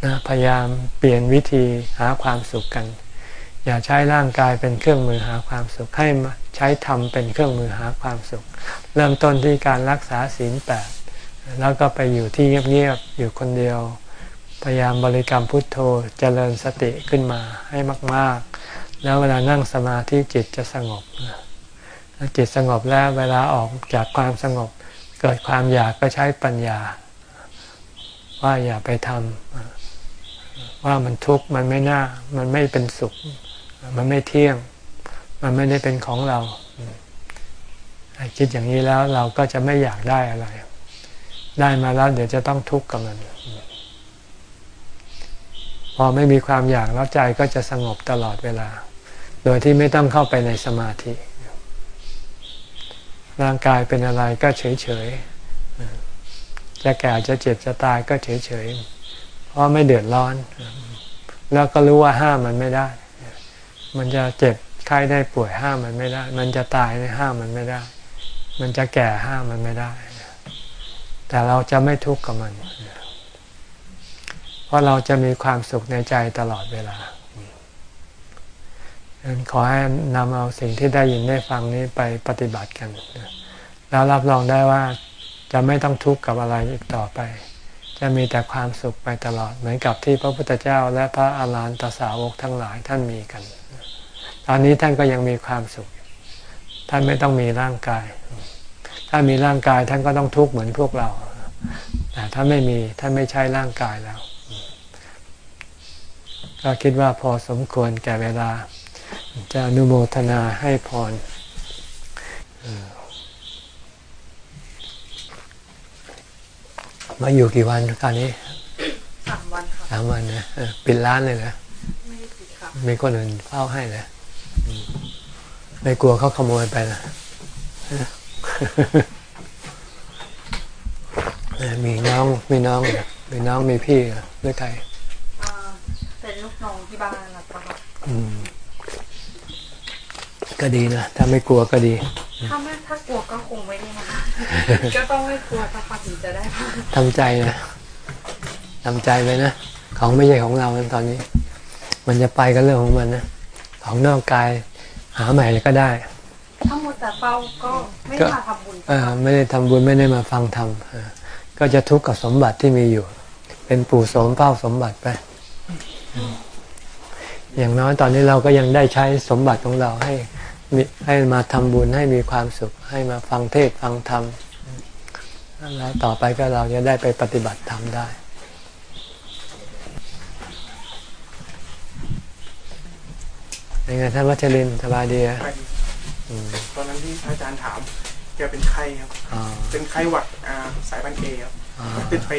นะพยายามเปลี่ยนวิธีหาความสุขกัน อย่าใช้ร่างกายเป็นเครื่องมือหาความสุข ให้ใช้ธรรมเป็นเครื่องมือหาความสุข เริ่มต้นที่การรักษาศีลแปดแล้วก็ไปอยู่ที่เงียบๆอยู่คนเดียว พยายามบริกรรมพุทโธเจริญสติขึ้นมาให้มาก ๆ แล้วเวลานั่งสมาธิจิตจะสงบ จิตสงบแล้วเวลาออกจากความสงบ เกิดความอยากก็ใช้ปัญญา ว่าอย่าไปทำว่ามันทุกข์มันไม่น่า มันไม่เป็นสุข มันไม่เที่ยง มันไม่ได้เป็นของเราคิดอย่างนี้แล้วเราก็จะไม่อยากได้อะไร ได้มาแล้วเดี๋ยวจะต้องทุกข์กับมัน พอไม่มีความอยากแล้วใจก็จะสงบตลอดเวลา โดยที่ไม่ต้องเข้าไปในสมาธิ ร่างกายเป็นอะไรก็เฉยเฉยจะแก่จะเจ็บจะตายก็เฉยเฉยเพราะไม่เดือดร้อน แล้วก็รู้ว่าห้ามมันไม่ได้ มันจะเจ็บไข้ได้ป่วยห้ามมันไม่ได้ มันจะตายห้ามมันไม่ได้ มันจะแก่ห้ามมันไม่ได้ แต่เราจะไม่ทุกข์กับมัน เพราะเราจะมีความสุขในใจตลอดเวลา ขอให้นำเอาสิ่งที่ได้ยินได้ฟังนี้ไปปฏิบัติกัน แล้วรับรองได้ว่าจะไม่ต้องทุกข์กับอะไรอีกต่อไป จะมีแต่ความสุขไปตลอด เหมือนกับที่พระพุทธเจ้าและพระอาหารหันตสาวกทั้งหลายท่านมีกัน ตอนนี้ท่านก็ยังมีความสุข ท่านไม่ต้องมีร่างกาย ถ้ามีร่างกายท่านก็ต้องทุกข์เหมือนพวกเรา แต่ถ้าไม่มีถ้านไม่ใช้ร่างกายแล้ว ก็คิดว่าพอสมควรแก่เวลา จะอนุโมทนาให้พรมาอยู่กี่วันตอนนี้สามวันค่ะสามวันนะปิดร้านเลยเหรอไม่ได้ปิดค่ะมีคนอื่นเฝ้าให้เลยไม่กลัวเขาขโมยไปนะมีน้องมีน้องมีน้องมีพี่หรือใครเป็นลูกน้องที่บ้านนะคะ ก็ดีนะ ถ้าไม่กลัวก็ดี ถ้าไม่ถ้ากลัวก็คงไม่ได้มาก็ต้องไม่กลัวถ้าปฏิจะได้ทำใจนะทำใจไปนะ ของไม่ใช่ของเราตอนนี้ มันจะไปก็เรื่องของมันนะ ของนอกกายหาใหม่ก็ได้ทั้งหมดแต่เฝ้าก็ไม่ได้มาทำบุญอ่าไม่ได้ทำบุญไม่ได้มาฟังธรรมก็จะทุกข์กับสมบัติที่มีอยู่ เป็นปู่สมเฝ้าสมบัติไปอย่างน้อยตอนนี้เราก็ยังได้ใช้สมบัติของเราให้ ให้มาทำบุญให้มีความสุข ให้มาฟังเทศฟังธรรมแล้วต่อไปก็เราจะได้ไปปฏิบัติธรรมได้ ยังไงท่านวัชรินสบายดีอะตอนนั้นที่อาจารย์ถามแกเป็นไข้ครับ เป็นไข้หวัดสายพันธุ์เอครับติดไป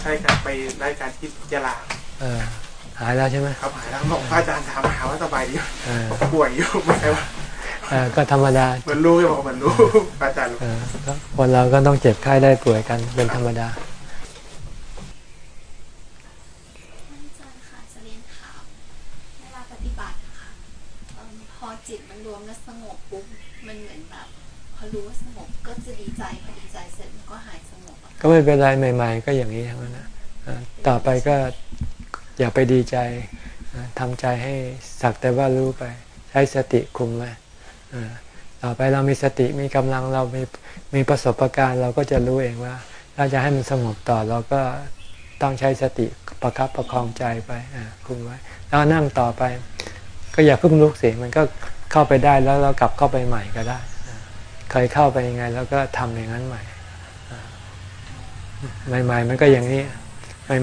ใช้การไปรายการที่ยาลาหายแล้วใช่ไหมครับหายแล้วบอกพระอาจารย์ถามหาว่าสบายดีป่วยอยู่ไม่ใช่ว่า ก็ธรรมดาเหมือนรู้บอกเหมือนรู้อาจารย์คนเราก็ต้องเจ็บไข้ได้ป่วยกันเป็นธรรมดาจิตมันรวมแล้วสงบปุ๊บมันเหมือนแบบพอรู้ว่าสงบก็จะดีใจพอดีใจเสร็จมันก็หายสงบก็ไม่เป็นไรใหม่ ๆ ก็อย่างนี้ทั้งนั้นนะต่อไปก็อย่าไปดีใจทำใจให้สักแต่ว่ารู้ไป ใช้สติคุมไว้ ต่อไปเรามีสติมีกำลังเรามีมีประสบการณ์เราก็จะรู้เองว่า ถ้าจะให้มันสงบต่อเราก็ต้องใช้สติประครับประคองใจไปคุมไว้แล้วนั่งต่อไป ก็อย่าเพิ่งลุกเสียงมันก็เข้าไปได้แล้วเรากลับเข้าไปใหม่ก็ได้เคยเข้าไปยังไง แล้วก็ทำอย่างนั้นใหม่ใหม่ๆมันก็อย่างนี้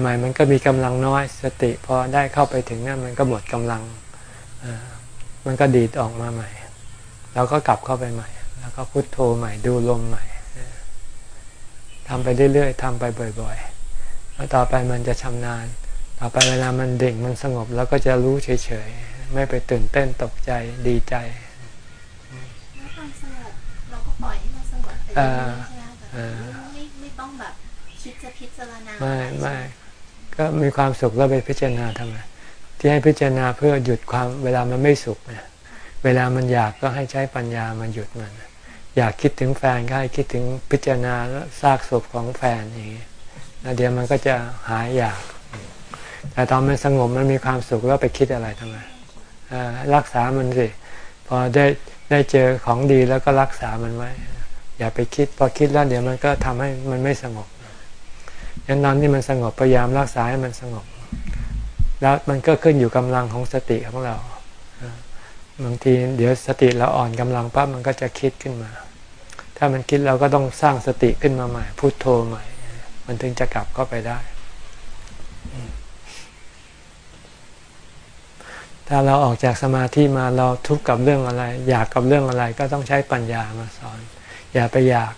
ใหม่ๆมันก็มีกำลังน้อยสติพอได้เข้าไปถึงนั่นมันก็หมดกำลังมันก็ดีดออกมาใหม่ เราก็กลับเข้าไปใหม่ แล้วก็พุโทโธใหม่ดูลมใหม่ทำไปเรื่อยๆทำไปบ่อยๆแล้วต่อไปมันจะชำนาญ ต่อไปเวลามันเด่งมันสงบ แล้วก็จะรู้เฉยๆ ไม่ไปตื่นเต้นตกใจดีใจแล้วความสงบเราก็ปล่อยให้มันสงบไปเรื่อยๆใช่ไหมไม่ไม่ต้องแบบคิดจะพิจารณาไม่ไม่ก็มีความสุขแล้วไปพิจารณาทำไมที่ให้พิจารณาเพื่อหยุดความเวลามันไม่สุขเนี่ย เวลามันอยากก็ให้ใช้ปัญญามันหยุดมัน อยากคิดถึงแฟนก็ให้คิดถึงพิจารณาซากศพของแฟนอย่างนี้แล้วเดี๋ยวมันก็จะหายอยาก แต่ตอนมันสงบมันมีความสุขแล้วไปคิดอะไรทำไมรักษามันสิ พอได้ได้เจอของดีแล้วก็รักษามันไว้ อย่าไปคิด พอคิดแล้วเดี๋ยวมันก็ทำให้มันไม่สงบยันนอนที่มันสงบพยายามรักษาให้มันสงบ แล้วมันก็ขึ้นอยู่กำลังของสติของเรา บางทีเดี๋ยวสติเราอ่อนกำลังปั๊บมันก็จะคิดขึ้นมา ถ้ามันคิดเราก็ต้องสร้างสติขึ้นมาใหม่พุโทโธใหม่ มันถึงจะกลับเข้าไปได้ ถ้าเราออกจากสมาธิมาเราทุกข์กับเรื่องอะไร อยากกับเรื่องอะไรก็ต้องใช้ปัญญามาสอน อย่าไปอยาก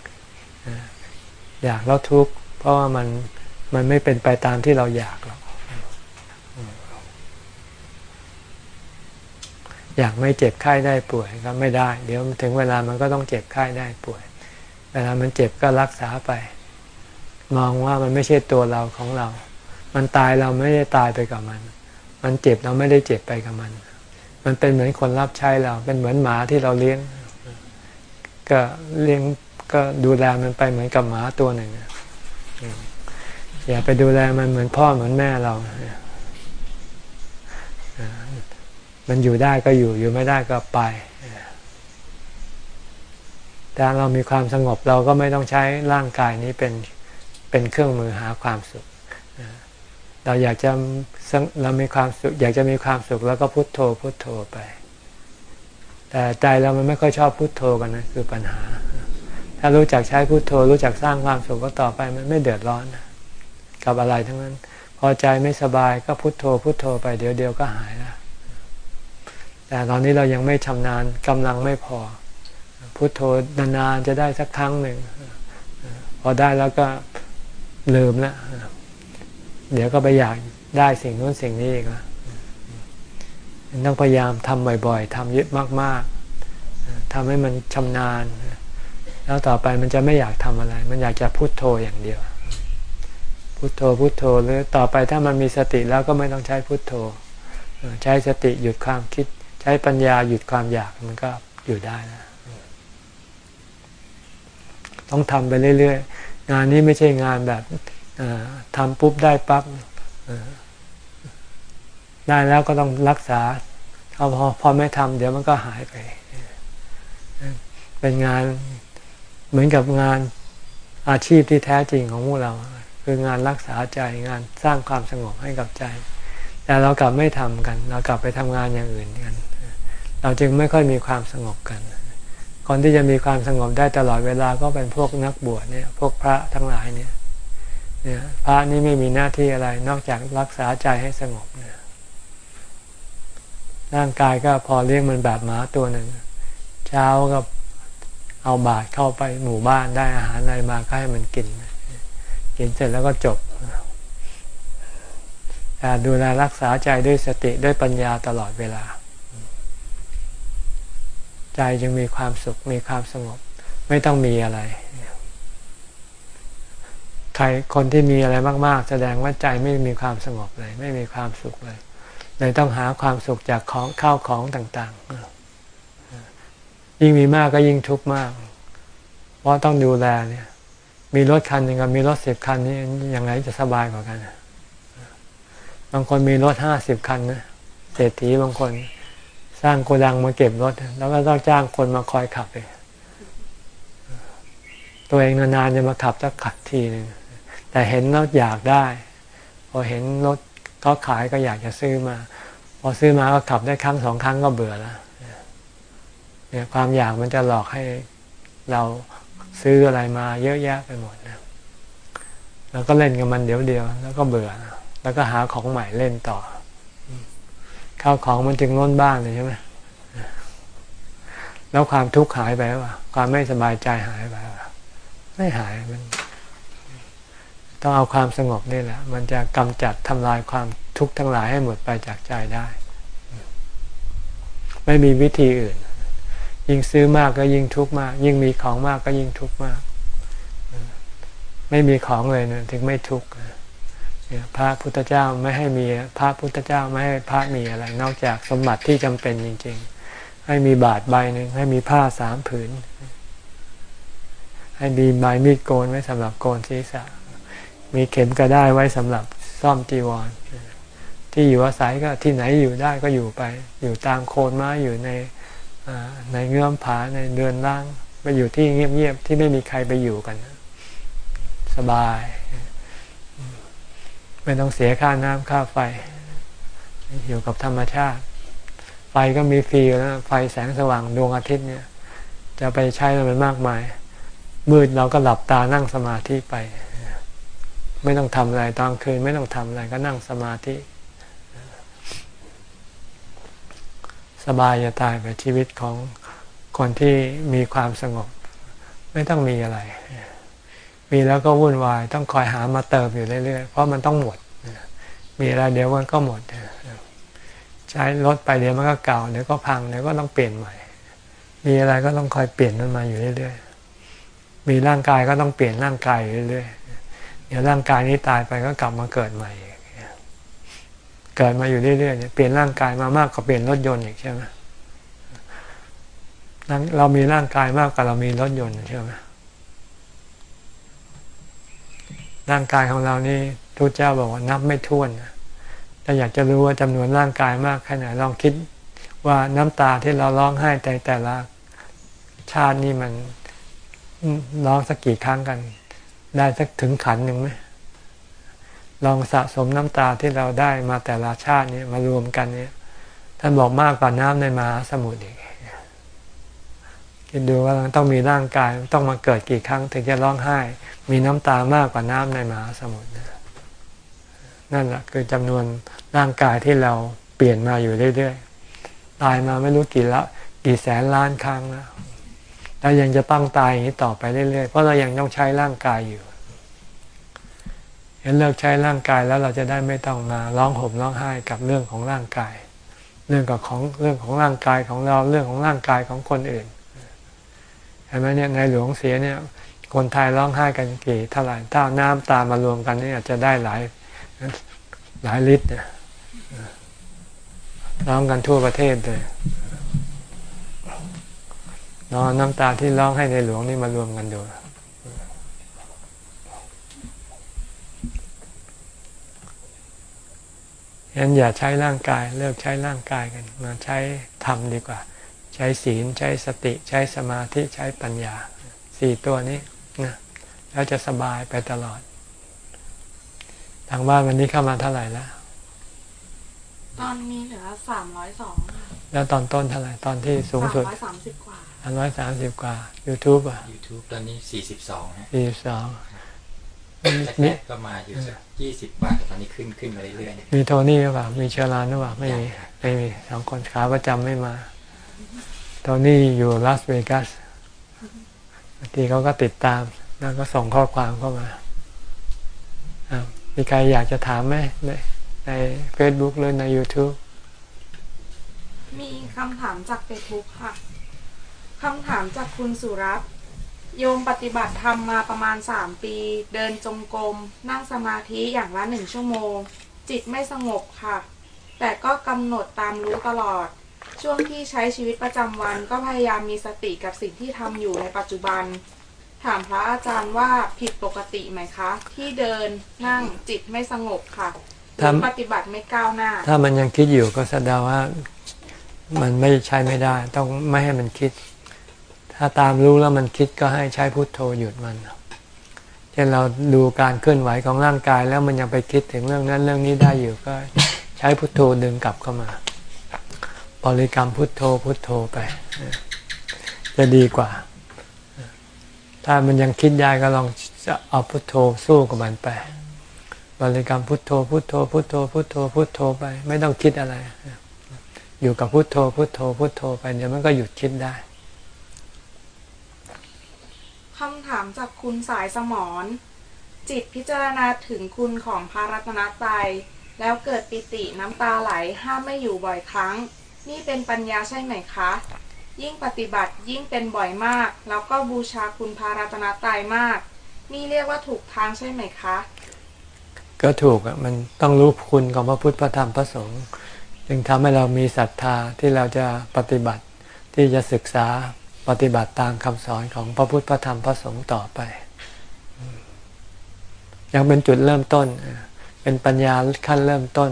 อยากแล้วทุกข์เพราะว่ามันมันไม่เป็นไปตามที่เราอยากหรอก อยากไม่เจ็บไข้ได้ป่วยก็ไม่ได้ เดี๋ยวถึงเวลามันก็ต้องเจ็บไข้ได้ป่วย เวลามันเจ็บก็รักษาไป มองว่ามันไม่ใช่ตัวเราของเรา มันตายเราไม่ได้ตายไปกับมัน มันเจ็บเราไม่ได้เจ็บไปกับมัน มันเป็นเหมือนคนรับใช้เรา เป็นเหมือนหมาที่เราเลี้ยง ก็เลี้ยงก็ดูแลมันไปเหมือนกับหมาตัวหนึ่งอย่าไปดูแลมันเหมือนพ่อเหมือนแม่เรา มันอยู่ได้ก็อยู่อยู่ไม่ได้ก็ไปแต่เรามีความสงบเราก็ไม่ต้องใช้ร่างกายนี้เป็นเป็นเครื่องมือหาความสุข เราอยากจะเรามีความสุข อยากจะมีความสุขแล้วก็พุโทโธพุโทโธไป แต่ใจเรามันไม่ค่อยชอบพุโทโธกันนะคือปัญหา ถ้ารู้จักใช้พุโทโธ รู้จักสร้างความสุขก็ต่อไปมันไม่เดือดร้อนกับอะไรทั้งนั้น พอใจไม่สบายก็พุโทโธพุโทโธไปเดี๋ยวเดียวก็หายแล้ว แต่ตอนนี้เรายังไม่ชำนาญกำลังไม่พอ พุโทโธนานๆจะได้สักครั้งหนึ่ง พอได้แล้วก็ลืมแล้วเดี๋ยวก็ไปอยากได้สิ่งนู้นสิ่งนี้อีกแล้วต้องพยายามทำบ่อยๆทำเยอะมากๆทำให้มันชำนาญ แล้วต่อไปมันจะไม่อยากทำอะไร มันอยากจะพุโทโธอย่างเดียว พุโทโธพุโทโธหรือต่อไปถ้ามันมีสติแล้วก็ไม่ต้องใช้พุโทโธ ใช้สติหยุดความคิด ช้ปัญญาหยุดความอยากมันก็อยู่ได้นะ ต้องทำไปเรื่อยๆ งานนี้ไม่ใช่งานแบบทำปุ๊บได้ปั๊บได้แล้วก็ต้องรักษาพอพอไม่ทำเดี๋ยวมันก็หายไป เป็นงานเหมือนกับงานอาชีพที่แท้จริงของพวกเรา คืองานรักษาใจงานสร้างความสงบให้กับใจ แต่เรากลับไม่ทำกัน เรากลับไปทำงานอย่างอื่นกัน เราจึงไม่ค่อยมีความสงบกัน คนที่จะมีความสงบได้ตลอดเวลาก็เป็นพวกนักบวชเนี่ยพวกพระทั้งหลายเนี่ยเนี่ยพระนี่ไม่มีหน้าที่อะไรนอกจากรักษาใจให้สงบเนี่ยร่างกายก็พอเลี้ยงมันแบบหมาตัวหนึ่งเช้าก็เอาบาตรเข้าไปหมู่บ้านได้อาหารอะไรมาก็ให้มันกิน กินเสร็จแล้วก็จบแต่ดูแลรักษาใจด้วยสติด้วยปัญญาตลอดเวลา ใจจึงมีความสุขมีความสงบ ไม่ต้องมีอะไรใครคนที่มีอะไรมาก ๆ แสดงว่าใจไม่มีความสงบเลย ไม่มีความสุขเลยเลยต้องหาความสุขจากของข้าวของต่างๆยิ่งมีมากก็ยิ่งทุกข์มาก เพราะต้องดูแลเนี่ย มีรถคันหนึ่งกับมีรถสิบคันนี่ยังไงจะสบายกว่ากันบางคนมีรถห้าสิบคันนะเศรษฐีบางคน สร้างโกดังมาเก็บรถ แล้วก็ต้องจ้างคนมาคอยขับไปตัวเองนานๆจะมาขับสักขัดทีหนึ่งแต่เห็นแล้วอยากได้ พอเห็นรถเขาขายก็อยากจะซื้อมา พอซื้อมาก็ขับได้ครั้งสองครั้งก็เบื่อแล้วเนี่ยความอยากมันจะหลอกให้เราซื้ออะไรมาเยอะแยะไปหมดนะแล้วก็เล่นกับมันเดี๋ยวเดียว แล้วก็เบื่อ แล้วก็หาของใหม่เล่นต่อ ข้าวของมันจึงล้นบ้านเลยใช่ไหมแล้วความทุกข์หายไปวะความไม่สบายใจหายไปวะไม่หายมัน ต้องเอาความสงบนี่แหละ มันจะกำจัดทำลายความทุกข์ทั้งหลายให้หมดไปจากใจได้ ไม่มีวิธีอื่น ยิ่งซื้อมากก็ยิ่งทุกข์มาก ยิ่งมีของมากก็ยิ่งทุกข์มาก ไม่มีของเลยนะถึงไม่ทุกข์ พระพุทธเจ้าไม่ให้มีพระพุทธเจ้าไม่ให้พระมีอะไร นอกจากสมบัติที่จำเป็นจริง ๆ ให้มีบาทใบหนึ่งให้มีผ้าสามผืน ให้มีไม้มีดโกนไว้สำหรับโกนศีรษะ มีเข็มก็ได้ไว้สำหรับซ่อมจีวร ที่อยู่อาศัยก็ที่ไหนอยู่ได้ก็อยู่ไป อยู่ตามโคนไม้อยู่ในในเงื่อมผาในเดือนล่างไปอยู่ที่เงียบๆที่ไม่มีใครไปอยู่กัน สบาย ไม่ต้องเสียค่าน้ำค่าไฟ อยู่กับธรรมชาติ ไฟก็มีฟรีแล้วไฟแสงสว่างดวงอาทิตย์เนี่ย จะไปใช้มันมากมาย มืดเราก็หลับตานั่งสมาธิไป ไม่ต้องทำอะไรตอนคืน ไม่ต้องทำอะไรก็นั่งสมาธิ สบายจะตายไปชีวิตของคนที่มีความสงบ ไม่ต้องมีอะไร มีแล้วก็วุ่นวาย ต้องคอยหามาเติมอยู่เรื่อยๆ เพราะมันต้องหมด มีอะไรเดี๋ยวมันก็หมด ใช้รถไปเดี๋ยวมันก็เก่าเดี๋ยวก็พังเดี๋ยวก็ต้องเปลี่ยนใหม่ มีอะไรก็ต้องคอยเปลี่ยนมันมาอยู่เรื่อยๆ มีร่างกายก็ต้องเปลี่ยนร่างกายอยู่เรื่อยๆ เดี๋ยวร่างกายนี้ตายไปก็กลับมาเกิดใหม่ เกิดมาอยู่เรื่อยๆเนี่ยเปลี่ยนร่างกายมามากกว่าเปลี่ยนรถยนต์อีกใช่ไหมเรามีร่างกายมากกว่าเรามีรถยนต์ใช่ไหม ร่างกายของเรานี่ทุกเจ้าบอกว่านับไม่ถ้วนถ้าอยากจะรู้ว่าจำนวนร่างกายมากแค่ไหนลองคิดว่าน้ำตาที่เราร้องไห้แต่แต่ละชาตินี่มันร้องสักกี่ครั้งกัน ได้สักถึงขันหนึ่งไหมลองสะสมน้ำตาที่เราได้มาแต่ละชาตินี้มารวมกันเนี่ยท่านบอกมากกว่าน้ำในมหาสมุทรอีกคิดดูว่าต้องมีร่างกายต้องมาเกิดกี่ครั้งถึงจะร้องไห้ มีน้ำตามากกว่าน้ำในมหาสมุทรนั่นแหละคือจำนวนร่างกายที่เราเปลี่ยนมาอยู่เรื่อยๆ ตายมาไม่รู้กี่ละกี่แสนล้านครั้งแล้วแล้วยังจะต้องตายอย่างนี้ต่อไปเรื่อยๆ เพราะเรายังต้องใช้ร่างกายอยู่ เห็นเลิกใช้ร่างกายแล้วเราจะได้ไม่ต้องมาร้องห่มร้องไห้กับเรื่องของร่างกาย เรื่องกับของเรื่องของร่างกายของเราเรื่องของร่างกายของคนอื่นเห็นไหมเนี่ยในหลวงเสียเนี่ย คนไทยร้องไห้กันกี่เท่าไหร่ถ้าน้ำตามารวมกันนี่อาจจะได้หลายหลายลิตรเนี่ยร้องกันทั่วประเทศเลยนอนน้ำตาที่ร้องให้ในหลวงนี่มารวมกันดูงั้นอย่าใช้ร่างกายเลิกใช้ร่างกายกัน มาใช้ธรรมดีกว่า ใช้ศีลใช้สติใช้สมาธิใช้ปัญญาสี่ตัวนี้ นะแล้วจะสบายไปตลอด ทางบ้านวันนี้เข้ามาเท่าไหร่แล้วตอนนี้เหลือสามร้อยสองค่ะแล้วตอนต้นเท่าไหร่ ตอนที่สูงสามสุดร้อยสามสิบกว่าอันร้อยสามสิบกว่า YouTube อะ YouTube ตอนนี้สี่สิบสองฮะสี่สองแรกๆก็มาอยู่สักยี่สิบบาทแต่ตอนนี้ขึ้นขึ้นมาเรื่อยๆมีโทนี่หรือเปล่า มีเชอรานหรือเปล่า ไม่มี ไม่มีสองคนขาประจำไม่มา โทนี่อยู่ลาสเวกัสบาง ทีเขาก็ติดตาม แล้วก็ส่งข้อความเข้ามามีใครอยากจะถามไหมในใน Facebook หรือใน YouTube มีคำถามจากเฟซบุ๊กค่ะคำถามจากคุณสุรัตน์โยมปฏิบัติธรรมมาประมาณสามปี เดินจงกรมนั่งสมาธิอย่างละหนึ่งชั่วโมง จิตไม่สงบค่ะ แต่ก็กำหนดตามรู้ตลอด ช่วงที่ใช้ชีวิตประจำวันก็พยายามมีสติกับสิ่งที่ทำอยู่ในปัจจุบัน ถามพระอาจารย์ว่าผิดปกติไหมคะ ที่เดินนั่งจิตไม่สงบค่ะหรือปฏิบัติไม่ก้าวหน้า ถ้ามันยังคิดอยู่ก็แสดงว่ามันไม่ใช้ไม่ได้ ต้องไม่ให้มันคิด ถ้าตามรู้แล้วมันคิดก็ให้ใช้พุทโธหยุดมันเช่นเราดูการเคลื่อนไหวของร่างกายแล้วมันยังไปคิดถึงเรื่องนั้นเรื่องนี้ได้อยู่ก็ ใช้พุทโธดึงกลับเข้ามา บริกรรมพุทโธพุทโธไป จะดีกว่า ถ้ามันยังคิดได้ก็ลองจะเอาพุทโธสู้กับมันไป บริกรรมพุทโธพุทโธพุทโธพุทโธพุทโธไป ไม่ต้องคิดอะไร อยู่กับพุทโธพุทโธพุทโธไปเดี๋ยวมันก็หยุดคิดได้คำถามจากคุณสายสมรจิตพิจารณาถึงคุณของพระรัตนตรัยแล้วเกิดปิติน้ำตาไหลห้ามไม่อยู่บ่อยครั้ง นี่เป็นปัญญาใช่ไหมคะ ยิ่งปฏิบัติยิ่งเป็นบ่อยมาก แล้วก็บูชาคุณพระรัตนตรัยมาก นี่เรียกว่าถูกทางใช่ไหมคะ ก็ถูกอะมันต้องรู้คุณของพระพุทธพระธรรมพระสงฆ์จึงทำให้เรามีศรัทธาที่เราจะปฏิบัติที่จะศึกษาปฏิบัติตามคำสอนของพระพุทธพระธรรมพระสงฆ์ต่อไป ยังเป็นจุดเริ่มต้น เป็นปัญญาขั้นเริ่มต้น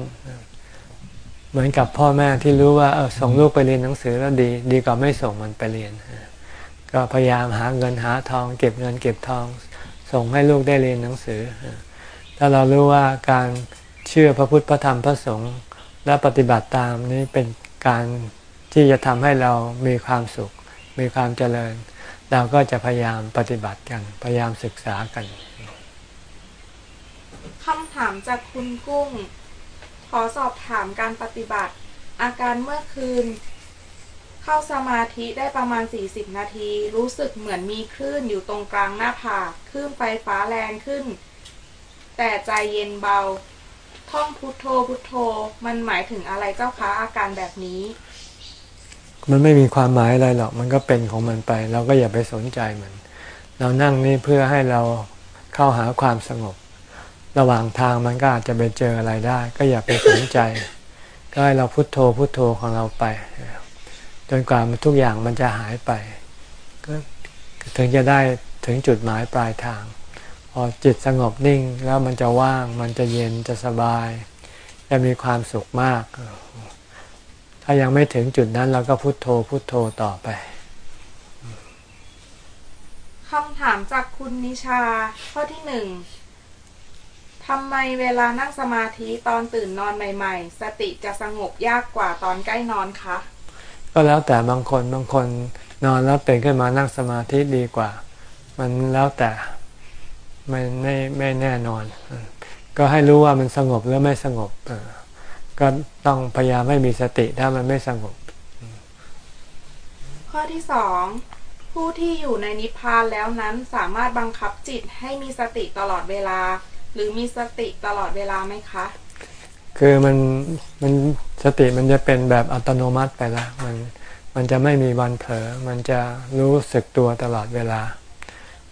เหมือนกับพ่อแม่ที่รู้ว่าเออส่งลูกไปเรียนหนังสือแล้วดี ดีกว่าไม่ส่งมันไปเรียน ก็พยายามหาเงินหาทอง เก็บเงินเก็บทอง ส่งให้ลูกได้เรียนหนังสือ ถ้าเรารู้ว่าการเชื่อพระพุทธพระธรรมพระสงฆ์และปฏิบัติตามนี้เป็นการที่จะทำให้เรามีความสุข มีความเจริญ เราก็จะพยายามปฏิบัติกัน พยายามศึกษากันคำถามจากคุณกุ้ง อสอบถามการปฏิบัติ อาการเมื่อคืน เข้าสมาธิได้ประมาณ 40 นาที รู้สึกเหมือนมีคลื่นอยู่ตรงกลางหน้าผากคลื่นไฟฟ้าแรงขึ้น แต่ใจเย็นเบา ท่องพุทโธพุทโธ มันหมายถึงอะไรเจ้าคะอาการแบบนี้ มันไม่มีความหมายอะไรหรอกมันก็เป็นของมันไป เราก็อย่าไปสนใจมัน เรานั่งนี่เพื่อให้เราเข้าหาความสงบ ระหว่างทางมันก็อาจจะไปเจออะไรได้ ก็อย่าไปสนใจ ก็ให้เราพุโทโธพุโทโธของเราไป จนกว่ามันทุกอย่างมันจะหายไป ก็ถึงจะได้ถึงจุดหมายปลายทาง พอจิตสงบนิ่งแล้วมันจะว่าง มันจะเย็นจะสบาย จะมีความสุขมาก ถ้ายังไม่ถึงจุดนั้นเราก็พุโทโธพุโทโธต่อไปคำถามจากคุณนิชาข้อที่หนึ่ง ทำไมเวลานั่งสมาธิตอนตื่นนอนใหม่ ๆ สติจะสงบยากกว่าตอนใกล้นอนคะ ก็แล้วแต่บางคนบางคนนอนแล้วตื่นขึ้นมานั่งสมาธิดีกว่า มันแล้วแต่ไม่ไม่ไม่แน่นอน ก็ให้รู้ว่ามันสงบหรือไม่สงบก็ต้องพยายามให้มีสติถ้ามันไม่สงบ ข้อที่สองผู้ที่อยู่ในนิพพานแล้วนั้นสามารถบังคับจิตให้มีสติตลอดเวลา หรือมีสติตลอดเวลาไหมคะ คือมันมันสติมันจะเป็นแบบอัตโนมัติไปแล้วมันมันจะไม่มีวันเผลอ มันจะรู้สึกตัวตลอดเวลา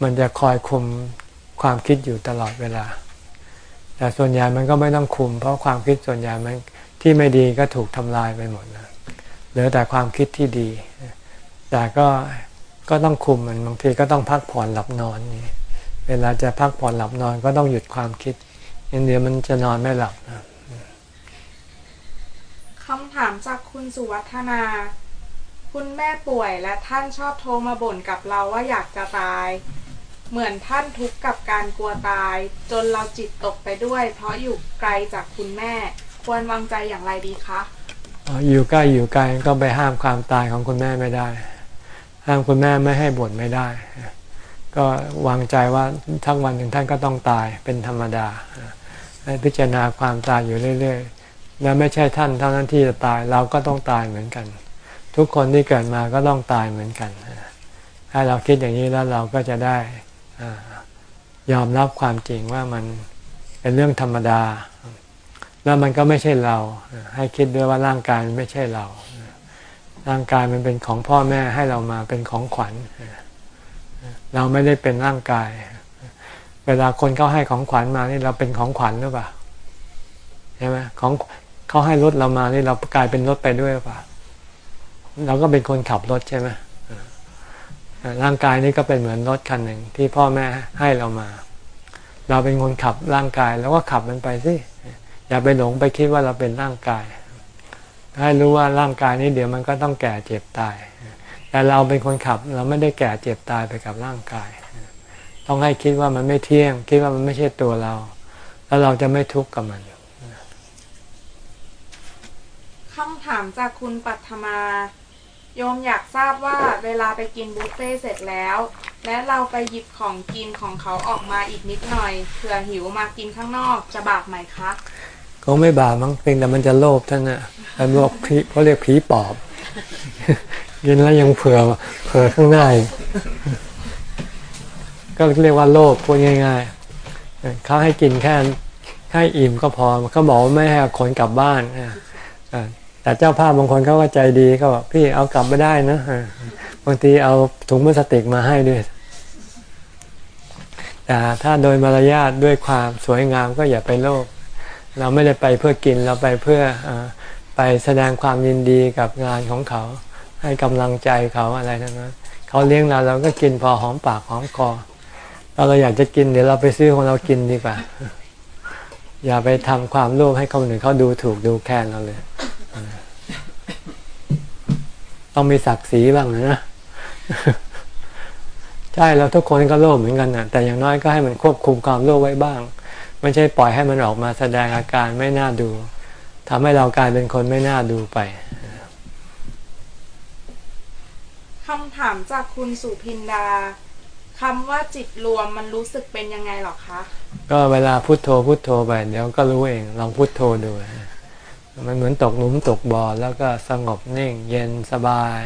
มันจะคอยคุมความคิดอยู่ตลอดเวลา แต่ส่วนใหญ่มันก็ไม่ต้องคุม เพราะความคิดส่วนใหญ่มันที่ไม่ดีก็ถูกทำลายไปหมดแล้วเหลือแต่ความคิดที่ดี แต่ก็ก็ต้องคุมมันบางทีก็ต้องพักผ่อนหลับนอนนี่ วลาจะพักผ่อนหลับนอนก็ต้องหยุดความคิดเดี๋ยวมันจะนอนไม่หลับคำถามจากคุณสุวัฒนา คุณแม่ป่วยและท่านชอบโทรมาบ่นกับเราว่าอยากจะตาย เหมือนท่านทุกข์กับการกลัวตาย จนเราจิตตกไปด้วย เพราะอยู่ไกลจากคุณแม่ ควรวางใจอย่างไรดีคะอยู่ใกล้อยู่ไกลก็ไปห้ามความตายของคุณแม่ไม่ได้ ห้ามคุณแม่ไม่ให้บ่นไม่ได้ ก็วางใจว่าทั้งวันหนึ่งท่านก็ต้องตายเป็นธรรมดาให้พิจารณาความตายอยู่เรื่อย ๆ และไม่ใช่ท่านเท่านั้นที่จะตายเราก็ต้องตายเหมือนกัน ทุกคนที่เกิดมาก็ต้องตายเหมือนกันถ้าเราคิดอย่างนี้แล้วเราก็จะได้ยอมรับความจริงว่ามันเป็นเรื่องธรรมดา แล้วมันก็ไม่ใช่เรา ให้คิดด้วยว่าร่างกายไม่ใช่เรา ร่างกายมันเป็นของพ่อแม่ให้เรามาเป็นของขวัญเเราไม่ได้เป็นร่างกาย เวลาคนเขาให้ของขวัญมานี่เราเป็นของขวัญหรือเปล่าใช่ไหมของเขาให้รถเรามานี่เรากลายเป็นรถไปด้วยหรือเปล่าเราก็เป็นคนขับรถใช่ไหมร่างกายนี่ก็เป็นเหมือนรถคันหนึ่งที่พ่อแม่ให้เรามา เราเป็นคนขับร่างกายแล้วก็ขับมันไปสิอย่าไปหลงไปคิดว่าเราเป็นร่างกาย ให้รู้ว่าร่างกายนี้เดี๋ยวมันก็ต้องแก่เจ็บตาย แต่เราเป็นคนขับเราไม่ได้แก่เจ็บตายไปกับร่างกาย ต้องให้คิดว่ามันไม่เที่ยง คิดว่ามันไม่ใช่ตัวเรา แล้วเราจะไม่ทุกข์กับมันคำถามจากคุณปัทมาโยมอยากทราบว่าเวลาไปกินบุฟเฟ่เสร็จแล้ว และเราไปหยิบของกินของเขาออกมาอีกนิดหน่อยเผื่อหิวมากินข้างนอกจะบาปไหมคะก็ไม่บาปมั้งเพียงแต่มันจะโลภท่านน่ะอันพวกผีเขาเรียกผีปอบ กินแล้วยังเผื่อเผื่อข้างหน้าก็เรียกว่าโลภพูดง่ายๆเขาให้กินแค่ให้อิ่มก็พอเขาบอกว่าไม่ให้ขนกลับบ้านแต่เจ้าภาพบางคนเขาก็ใจดีเขาบอกพี่เอากลับไม่ได้นะบางทีเอาถุงพลาสติกมาให้ด้วยแต่ถ้าโดยมารยาทด้วยความสวยงามก็อย่าไปโลภเราไม่ได้ไปเพื่อกินเราไปเพื่ออไปแสดงความยินดีกับงานของเขา ให้กำลังใจเขาอะไรทั้งนั้นเขาเลี้ยงเราเราก็กินพอหอมปากหอมคอเราเราอยากจะกินเดี๋ยวเราไปซื้อของเรากินดีกว่า อย่าไปทำความโลภให้คนอื่นเขาดูถูกดูแคลนเราเลย ต้องมีศักดิ์ศรีบ้างนะใช่เราทุกคนก็โลภเหมือนกันนะแต่อย่างน้อยก็ให้มันควบคุมความโลภไว้บ้าง ไม่ใช่ปล่อยให้มันออกมาแสดงอาการไม่น่าดูทำให้เรากลายเป็นคนไม่น่าดูไป คำถามจากคุณสุพินดาคำว่าจิตรวมมันรู้สึกเป็นยังไงหรอคะ ก็เวลาพุโทโธพุโทโธไปเดี๋ยวก็รู้เองลองพุโทโธดู มันเหมือนตกหลุมตกบ่อแล้วก็สงบนิ่ง เย็นสบาย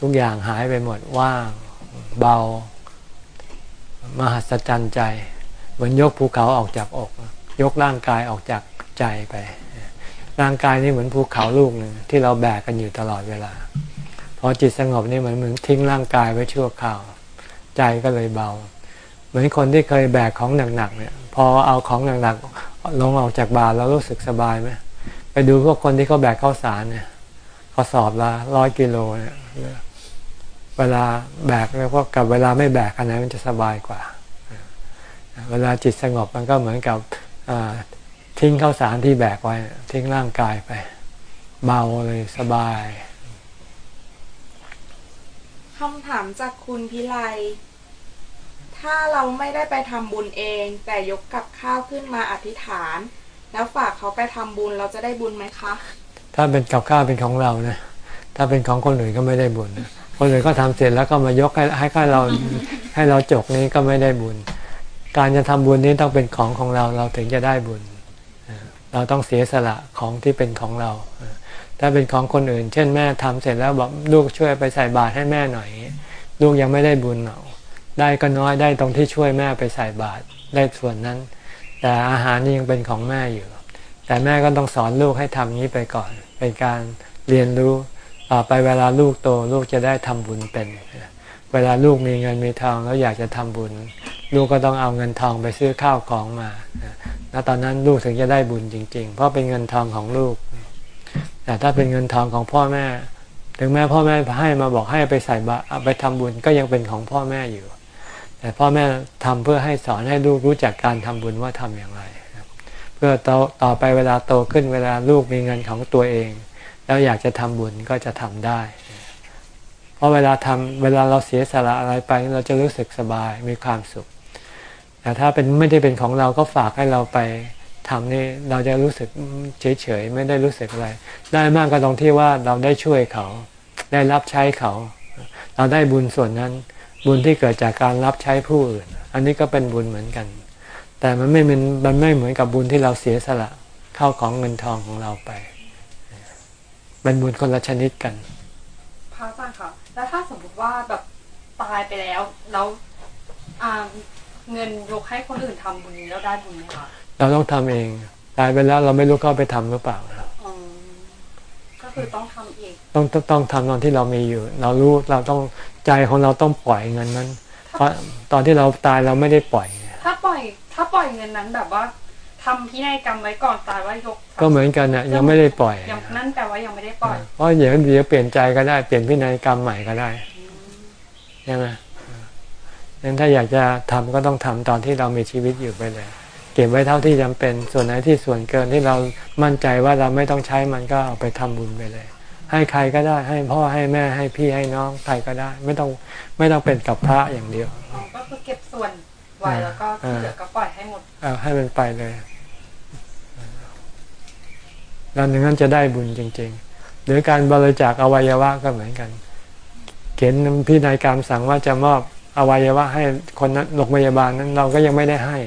ทุกอย่างหายไปหมดว่าง เบา มหัศจรรย์ใจ เหมือนยกภูเขาออกจากอก ยกร่างกายออกจากใจไป ร่างกายนี่เหมือนภูเขาลูกหนึ่งที่เราแบกกันอยู่ตลอดเวลา อจิตสงบนี่เหมือนเหมือนทิ้งร่างกายไว้ชั่วคราว ใจก็เลยเบา เหมือนคนที่เคยแบกของหนักๆเนี่ย พอเอาของหนักๆลงออกจากบาแล้วรู้สึกสบายไหมไปดูพวกคนที่เขาแบกข้าวสารเนี่ยเขาสอบละร้อยกิโลเนี่ยเวลาแบกแล้วก็กับเวลาไม่แบกอันไหนมันจะสบายกว่า เวลาจิตสงบมันก็เหมือนกับทิ้งข้าวสารที่แบกไว้ ทิ้งร่างกายไป เบาเลยสบาย คำถามจากคุณพิไล ถ้าเราไม่ได้ไปทำบุญเอง แต่ยกกับข้าวขึ้นมาอธิษฐาน แล้วฝากเขาไปทำบุญเราจะได้บุญไหมคะ ถ้าเป็นกับข้าวเป็นของเรานะ ถ้าเป็นของคนอื่นก็ไม่ได้บุญ คนอื่นก็ทำเสร็จแล้วก็มายกให้ให้เราให้เราจกนี้ก็ไม่ได้บุญ การจะทำบุญนี้ต้องเป็นของของเราเราถึงจะได้บุญ เราต้องเสียสละของที่เป็นของเรา ถ้าเป็นของคนอื่น เช่นแม่ทำเสร็จแล้วบอกลูกช่วยไปใส่บาตรให้แม่หน่อย ลูกยังไม่ได้บุญหรอกได้ก็น้อยได้ตรงที่ช่วยแม่ไปใส่บาตรได้ส่วนนั้น แต่อาหารนี่ยังเป็นของแม่อยู่ แต่แม่ก็ต้องสอนลูกให้ทำนี้ไปก่อน เป็นการเรียนรู้ต่อไปเวลาลูกโตลูกจะได้ทำบุญเป็น เวลาลูกมีเงินมีทองแล้วอยากจะทำบุญ ลูกก็ต้องเอาเงินทองไปซื้อข้าวของมา แล้วตอนนั้นลูกถึงจะได้บุญจริง ๆ เพราะเป็นเงินทองของลูก แต่ถ้าเป็นเงินทองของพ่อแม่ ถึงแม่พ่อแม่ให้มาบอกให้ไปใส่บาไปทำบุญก็ยังเป็นของพ่อแม่อยู่ แต่พ่อแม่ทำเพื่อให้สอนให้ลูกรู้จักการทำบุญว่าทำอย่างไร เพื่อต่อต่อไปเวลาโตขึ้นเวลาลูกมีเงินของตัวเอง แล้วอยากจะทำบุญก็จะทำได้ เพราะเวลาทำเวลาเราเสียสละอะไรไปเราจะรู้สึกสบายมีความสุข แต่ถ้าเป็นไม่ได้เป็นของเราก็ฝากให้เราไป ทำนี่เราจะรู้สึกเฉยๆไม่ได้รู้สึกอะไร ได้มากก็ตรงที่ว่าเราได้ช่วยเขา ได้รับใช้เขา เราได้บุญส่วนนั้น บุญที่เกิดจากการรับใช้ผู้อื่น อันนี้ก็เป็นบุญเหมือนกัน แต่มันไม่มันมันไม่เหมือนกับบุญที่เราเสียสละเข้าของเงินทองของเราไปเป็นบุญคนละชนิดกันพระอาจารย์ค่ะแล้วถ้าสมมติว่าแบบตายไปแล้วแล้วเงินยกให้คนอื่นทำบุญนี้แล้วได้บุญไหมคะ เราต้องทำเอง ตายไปแล้วเราไม่รู้เขาไปทำหรือเปล่าอืมก็คือต้องทำเองต้องต้องต้องทำตอนที่เรามีอยู่ เรารู้เราต้องใจของเราต้องปล่อยเงินนั้น เพราะตอนที่เราตายเราไม่ได้ปล่อย ถ้าปล่อย ถ้าปล่อยเงินนั้นแบบว่าทำพินัยกรรมไว้ก่อนตายว่ายก ก็เหมือนกันนะยังไม่ได้ปล่อยยังนั่นแปลว่ายังไม่ได้ปล่อยเพราะเดี๋ยวเดี๋ยวเปลี่ยนใจก็ได้เปลี่ยนพินัยกรรมใหม่ก็ได้ใช่ไหมงั้นถ้าอยากจะทำก็ต้องทำตอนที่เรามีชีวิตอยู่ไปเลย เก็บไว้เท่าที่จำเป็น ส่วนไหนที่ส่วนเกินที่เรามั่นใจว่าเราไม่ต้องใช้มันก็เอาไปทำบุญไปเลย ให้ใครก็ได้ให้พ่อให้แม่ให้พี่ให้น้องใครก็ได้ ไม่ต้องไม่ต้องเป็นกับพระอย่างเดียวอ๋อก็คือเก็บส่วนไว้แล้วก็ที่เหลือก็ปล่อยให้หมดเอาให้มันไปเลยแล้วอย่างนั้นจะได้บุญจริง ๆ หรือการบริจาคอวัยวะก็เหมือนกัน เขียนพินัยกรรมสั่งว่าจะมอบอวัยวะให้คนนั้นโรงพยาบาลนั้นเราก็ยังไม่ได้ให้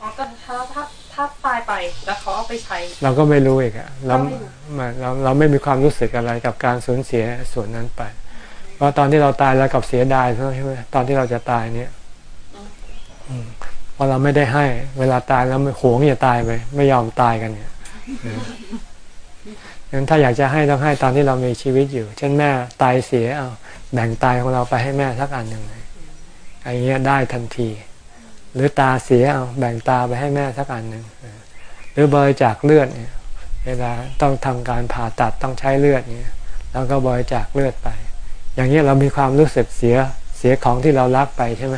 อ๋อก็ถ้าถ้าถ้าตายไปแล้วเขาเอาไปใช้ เราก็ไม่รู้อีกอะเราก็ไม่รู้ไม่เราเราไม่มีความรู้สึกอะไรกับการสูญเสียส่วนนั้นไป เพราะตอนที่เราตายแล้วกับเสียดายใช่ไหมตอนที่เราจะตายเนี่ยอืมเพราะเราไม่ได้ให้ เวลาตายแล้วไม่หวงอย่าตายไปไม่ยอมตายกันเนี่ยงั้นถ้าอยากจะให้ต้องให้ตอนที่เรามีชีวิตอยู่ เช่นแม่ตายเสียเอาแบ่งตายของเราไปให้แม่สักอันหนึ่งเลยอะไรเงี้ยได้ทันที หรือตาเสียเอาแบ่งตาไปให้แม่สักอันหนึ่งหรือบริจาคเลือดเนี่ย เวลาต้องทำการผ่าตัดต้องใช้เลือดเนี่ยเราก็บริจาคเลือดไป อย่างนี้เรามีความรู้สึกเสียเสียของที่เรารักไปใช่ไหม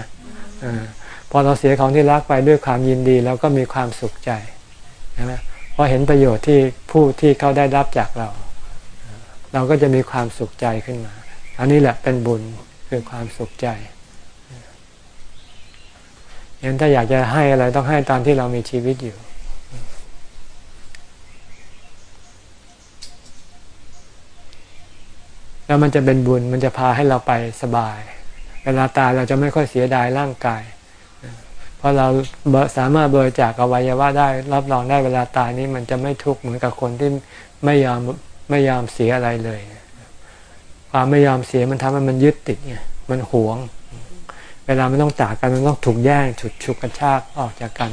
อาพอเราเสียของที่รักไปด้วยความยินดีเราก็มีความสุขใจใช่ไหมเพราะเห็นประโยชน์ที่ผู้ที่เขาได้รับจากเรา เราก็จะมีความสุขใจขึ้นมา อันนี้แหละเป็นบุญคือความสุขใจ งั้นถ้าอยากจะให้อะไรต้องให้ตอนที่เรามีชีวิตอยู่ แล้วมันจะเป็นบุญมันจะพาให้เราไปสบาย เวลาตายเราจะไม่ค่อยเสียดายร่างกาย เพราะเราสามารถบริจาคอวัยวะได้ รับรองได้เวลาตายนี้มันจะไม่ทุกข์เหมือนกับคนที่ไม่ยอมไม่ยอมเสียอะไรเลย ความไม่ยอมเสียมันทำให้มันยึดติดไงมันหวง วลามันต้องจากกันมันต้องถูกแย่งฉุดฉุกกระชากออกจากกัน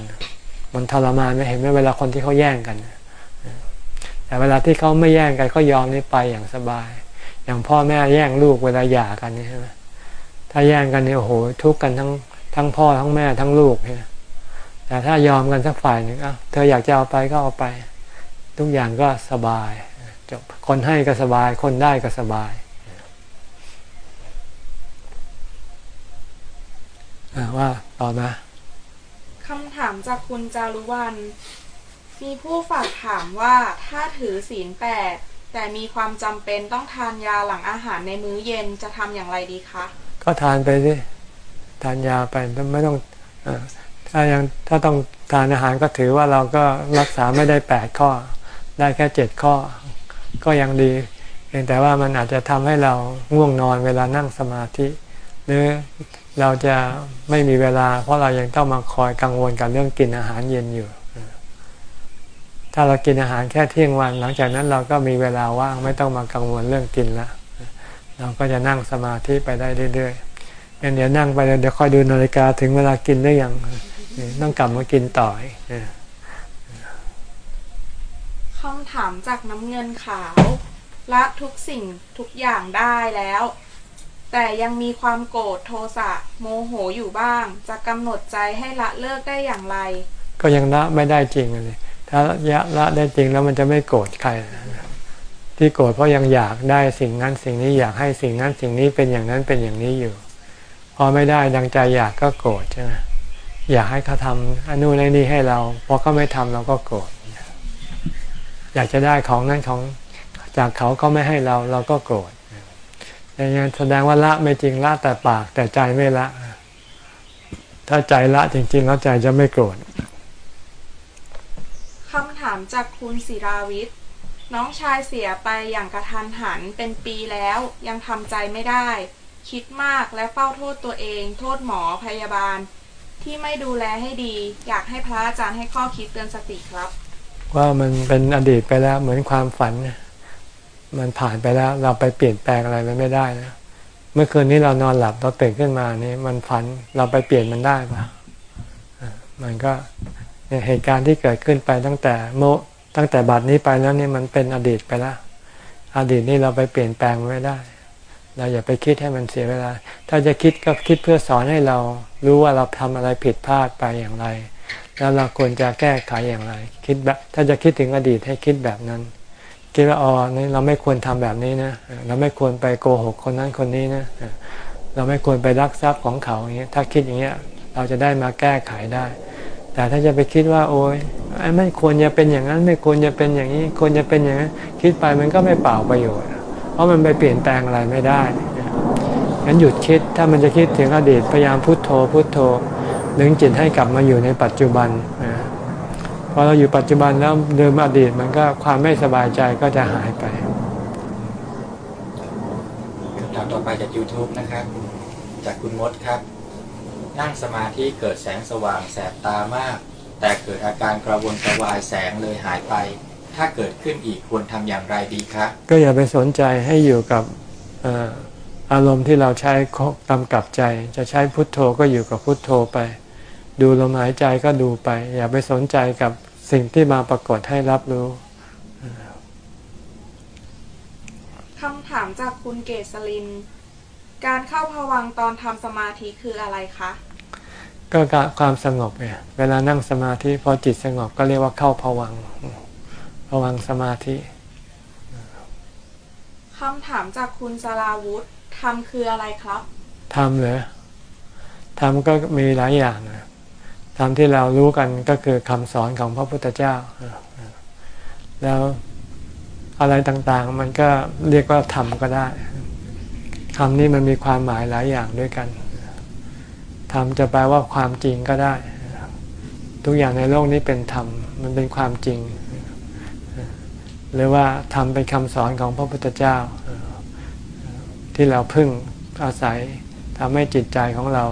มันทรมานไม่เห็นไหมเวลาคนที่เขาแย่งกัน แต่เวลาที่เขาไม่แย่งกันเขายอมนี่ไปอย่างสบาย อย่างพ่อแม่แย่งลูกเวลาหย่ากันนี่ใช่ไหมถ้าแย่งกันเนี่ยโอ้โหทุกข์กันทั้งทั้งพ่อทั้งแม่ทั้งลูกเนี่ยแต่ถ้ายอมกันสักฝ่ายหนึ่งอะเธออยากจะเอาไปก็เอาไป ทุกอย่างก็สบายจบคนให้ก็สบาย คนได้ก็สบาย ว่าต่อมาคำถามจากคุณจารุวรรณมีผู้ฝากถามว่าถ้าถือศีลแปดแต่มีความจำเป็นต้องทานยาหลังอาหารในมื้อเย็นจะทำอย่างไรดีคะ ก็ทานไปสิทานยาไปไม่ต้องเออถ้ายังถ้าต้องทานอาหารก็ถือว่าเราก็รักษาไม่ได้แปดข้อ ได้แค่เจ็ดข้อ ก็ยังดีเพียงแต่ว่ามันอาจจะทำให้เราง่วงนอนเวลานั่งสมาธิ หรือ เราจะไม่มีเวลา เพราะเรายังต้องมาคอยกังวลกับเรื่องกินอาหารเย็นอยู่ ถ้าเรากินอาหารแค่เที่ยงวัน หลังจากนั้นเราก็มีเวลาว่างไม่ต้องมากังวลเรื่องกินละเราก็จะนั่งสมาธิไปได้เรื่อยๆงั้นเดี๋ยวนั่งไปเดี๋ยวคอยดูนาฬิกาถึงเวลากินได้ยังต้องกลับมากินต่อคำถามจากน้ำเงินขาวละทุกสิ่งทุกอย่างได้แล้ว แต่ยังมีความโกรธโทสะโมโหอยู่บ้าง จะกำหนดใจให้ละเลิกได้อย่างไร ก็ยังละไม่ได้จริงเลยถ้าละละได้จริงแล้วมันจะไม่โกรธใครที่โกรธเพราะยังอยากได้สิ่งนั้นสิ่งนี้อยากให้สิ่งนั้นสิ่งนี้เป็นอย่างนั้นเป็นอย่างนี้อยู่ พอไม่ได้ดังใจอยากก็โกรธใช่ไหมอยากให้เขาทำอนุในนี้ให้เราพอเขาไม่ทำเราก็โกรธอยากจะได้ของนั้นของจากเขาเขาไม่ให้เราเราก็โกรธ อย่างนี้แสดงว่าละไม่จริงละแต่ปากแต่ใจไม่ละ ถ้าใจละจริง ๆ แล้วใจจะไม่โกรธคำถามจากคุณศิราวิทย์น้องชายเสียไปอย่างกระทันหันเป็นปีแล้วยังทำใจไม่ได้ คิดมากและเฝ้าโทษตัวเอง โทษหมอพยาบาล ที่ไม่ดูแลให้ดี อยากให้พระอาจารย์ให้ข้อคิดเตือนสติครับ ว่ามันเป็นอดีตไปแล้วเหมือนความฝัน มันผ่านไปแล้ว เราไปเปลี่ยนแปลงอะไรมันไม่ได้นะเมื่อคืนนี้เรานอนหลับเราตื่นขึ้นมานี่มันฝันเราไปเปลี่ยนมันได้ปะมันก็เหตุการณ์ที่เกิดขึ้นไปตั้งแต่โมตั้งแต่บัดนี้ไปแล้วนี่มันเป็นอดีตไปแล้วอดีตนี่เราไปเปลี่ยนแปลงไม่ได้ เราอย่าไปคิดให้มันเสียเวลา ถ้าจะคิดก็คิดเพื่อสอนให้เรารู้ว่าเราทำอะไรผิดพลาดไปอย่างไร แล้วเราควรจะแก้ไขอย่างไร คิดแบบถ้าจะคิดถึงอดีตให้คิดแบบนั้น คิดว่าอ๋อนี่เราไม่ควรทำแบบนี้นะเราไม่ควรไปโกหกคนนั้นคนนี้นะเราไม่ควรไปรักทรัพย์ของเขาอย่างเงี้ยถ้าคิดอย่างเงี้ยเราจะได้มาแก้ไขได้ แต่ถ้าจะไปคิดว่า โอ้ยไม่ควรจะเป็นอย่างนั้น ไม่ควรจะเป็นอย่างนี้ ควรจะเป็นอย่างนั้นคิดไปมันก็ไม่เปล่าประโยชน์ เพราะมันไปเปลี่ยนแปลงอะไรไม่ได้งั้นหยุดคิดถ้ามันจะคิดถึงอดีตพยายามพุโทโธพุโทโธดึงจิตให้กลับมาอยู่ในปัจจุบัน อเราอยู่ปัจจุบันแล้วเดิมอดีตมันก็ความไม่สบายใจก็จะหายไปคำถามต่อไปจาก YouTube นะครับ จากคุณมดครับ นั่งสมาธิเกิดแสงสว่างแสบตามาก แต่เกิดอาการกระวนกระวายแสงเลยหายไป ถ้าเกิดขึ้นอีกควรทำอย่างไรดีคะก็อย่าไปสนใจให้อยู่กับอารมณ์ที่เราใช้กำกับใจ จะใช้พุทโธก็อยู่กับพุทโธไป ดูลมหายใจก็ดูไป อย่าไปสนใจกับ สิ่งที่มาปรากฏให้รับรู้คำถามจากคุณเกษลิน การเข้าพวังตอนทำสมาธิคืออะไรคะ ก็ความสงบไงเวลานั่งสมาธิพอจิตสงบก็เรียกว่าเข้าผวังผวังสมาธิคำถามจากคุณสลาวุธทำคืออะไรครับทำเลยทำก็มีหลายอย่างนะ ทำที่เรารู้กันก็คือคำสอนของพระพุทธเจ้า แล้วอะไรต่างๆ มันก็เรียกว่าทำก็ได้คำนี้มันมีความหมายหลายอย่างด้วยกันธรรมจะแปลว่าความจริงก็ได้ ทุกอย่างในโลกนี้เป็นธรรม มันเป็นความจริง หรือว่าธรรมเป็นคำสอนของพระพุทธเจ้า ที่เราพึ่งอาศัยทำให้จิตใจของเรา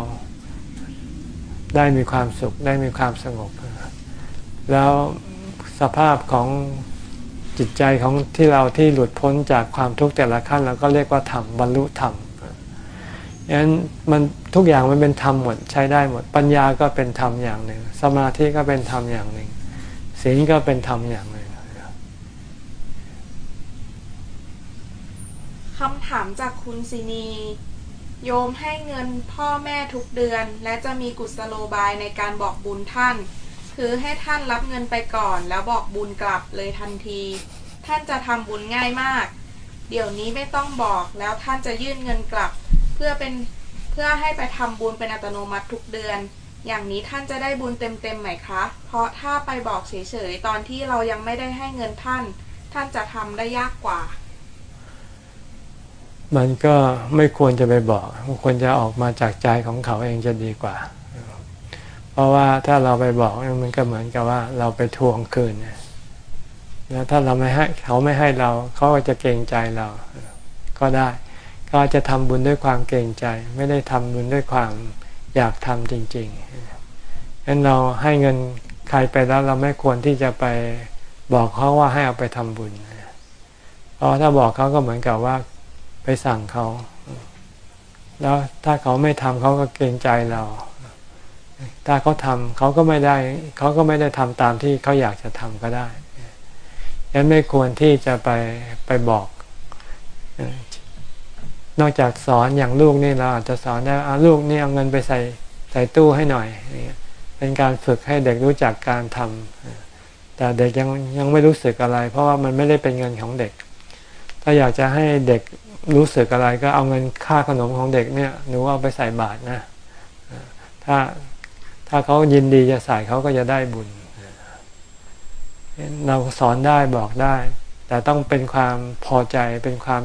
ได้มีความสุขได้มีความสงบ แล้วสภาพของจิตใจของที่เราที่หลุดพ้นจากความทุกข์แต่ละขั้นเราก็เรียกว่าธรรมบรรลุธรรมยันมันทุกอย่างมันเป็นธรรมหมดใช้ได้หมด ปัญญาก็เป็นธรรมอย่างหนึ่ง สมาธิก็เป็นธรรมอย่างหนึ่งศีลก็เป็นธรรมอย่างหนึ่งคำถามจากคุณศินี โยมให้เงินพ่อแม่ทุกเดือน และจะมีกุศโลบายในการบอกบุญท่าน คือให้ท่านรับเงินไปก่อน แล้วบอกบุญกลับเลยทันที ท่านจะทำบุญง่ายมาก เดี๋ยวนี้ไม่ต้องบอกแล้วท่านจะยื่นเงินกลับ เพื่อเป็นเพื่อให้ไปทำบุญเป็นอัตโนมัติทุกเดือน อย่างนี้ท่านจะได้บุญเต็มๆไหมคะ เพราะถ้าไปบอกเฉยๆตอนที่เรายังไม่ได้ให้เงินท่าน ท่านจะทำได้ยากกว่า มันก็ไม่ควรจะไปบอกควรจะออกมาจากใจของเขาเองจะดีกว่า เพราะว่าถ้าเราไปบอกมันก็เหมือนกับว่าเราไปทวงคืนแล้วถ้าเราไม่ให้เขาไม่ให้เราเขาก็จะเกรงใจเรา ก็ได้ ก็จะทำบุญด้วยความเกรงใจ ไม่ได้ทำบุญด้วยความอยากทำจริงๆงั้นเราให้เงินใครไปแล้วเราไม่ควรที่จะไปบอกเขาว่าให้เอาไปทำบุญเพราะถ้าบอกเขาก็เหมือนกับว่า ไปสั่งเขา แล้วถ้าเขาไม่ทำเขาก็เกรงใจเรา ถ้าเขาทำเขาก็ไม่ได้ เขาก็ไม่ได้ทำตามที่เขาอยากจะทำก็ได้ยันไม่ควรที่จะไปไปบอก นอกจากสอนอย่างลูกนี่เราอาจจะสอนได้อาลูกนี่เอาเงินไปใส่ใส่ตู้ให้หน่อย เป็นการฝึกให้เด็กรู้จักการทำแต่เด็กยังยังไม่รู้สึกอะไร เพราะว่ามันไม่ได้เป็นเงินของเด็ก ถ้าอยากจะให้เด็ก รู้สึกอะไรก็เอาเงินค่าขนมของเด็กเนี่ยหนูเอาไปใส่บาทนะถ้าถ้าเขายินดีจะใส่เขาก็จะได้บุญ เราสอนได้บอกได้ แต่ต้องเป็นความพอใจเป็นความ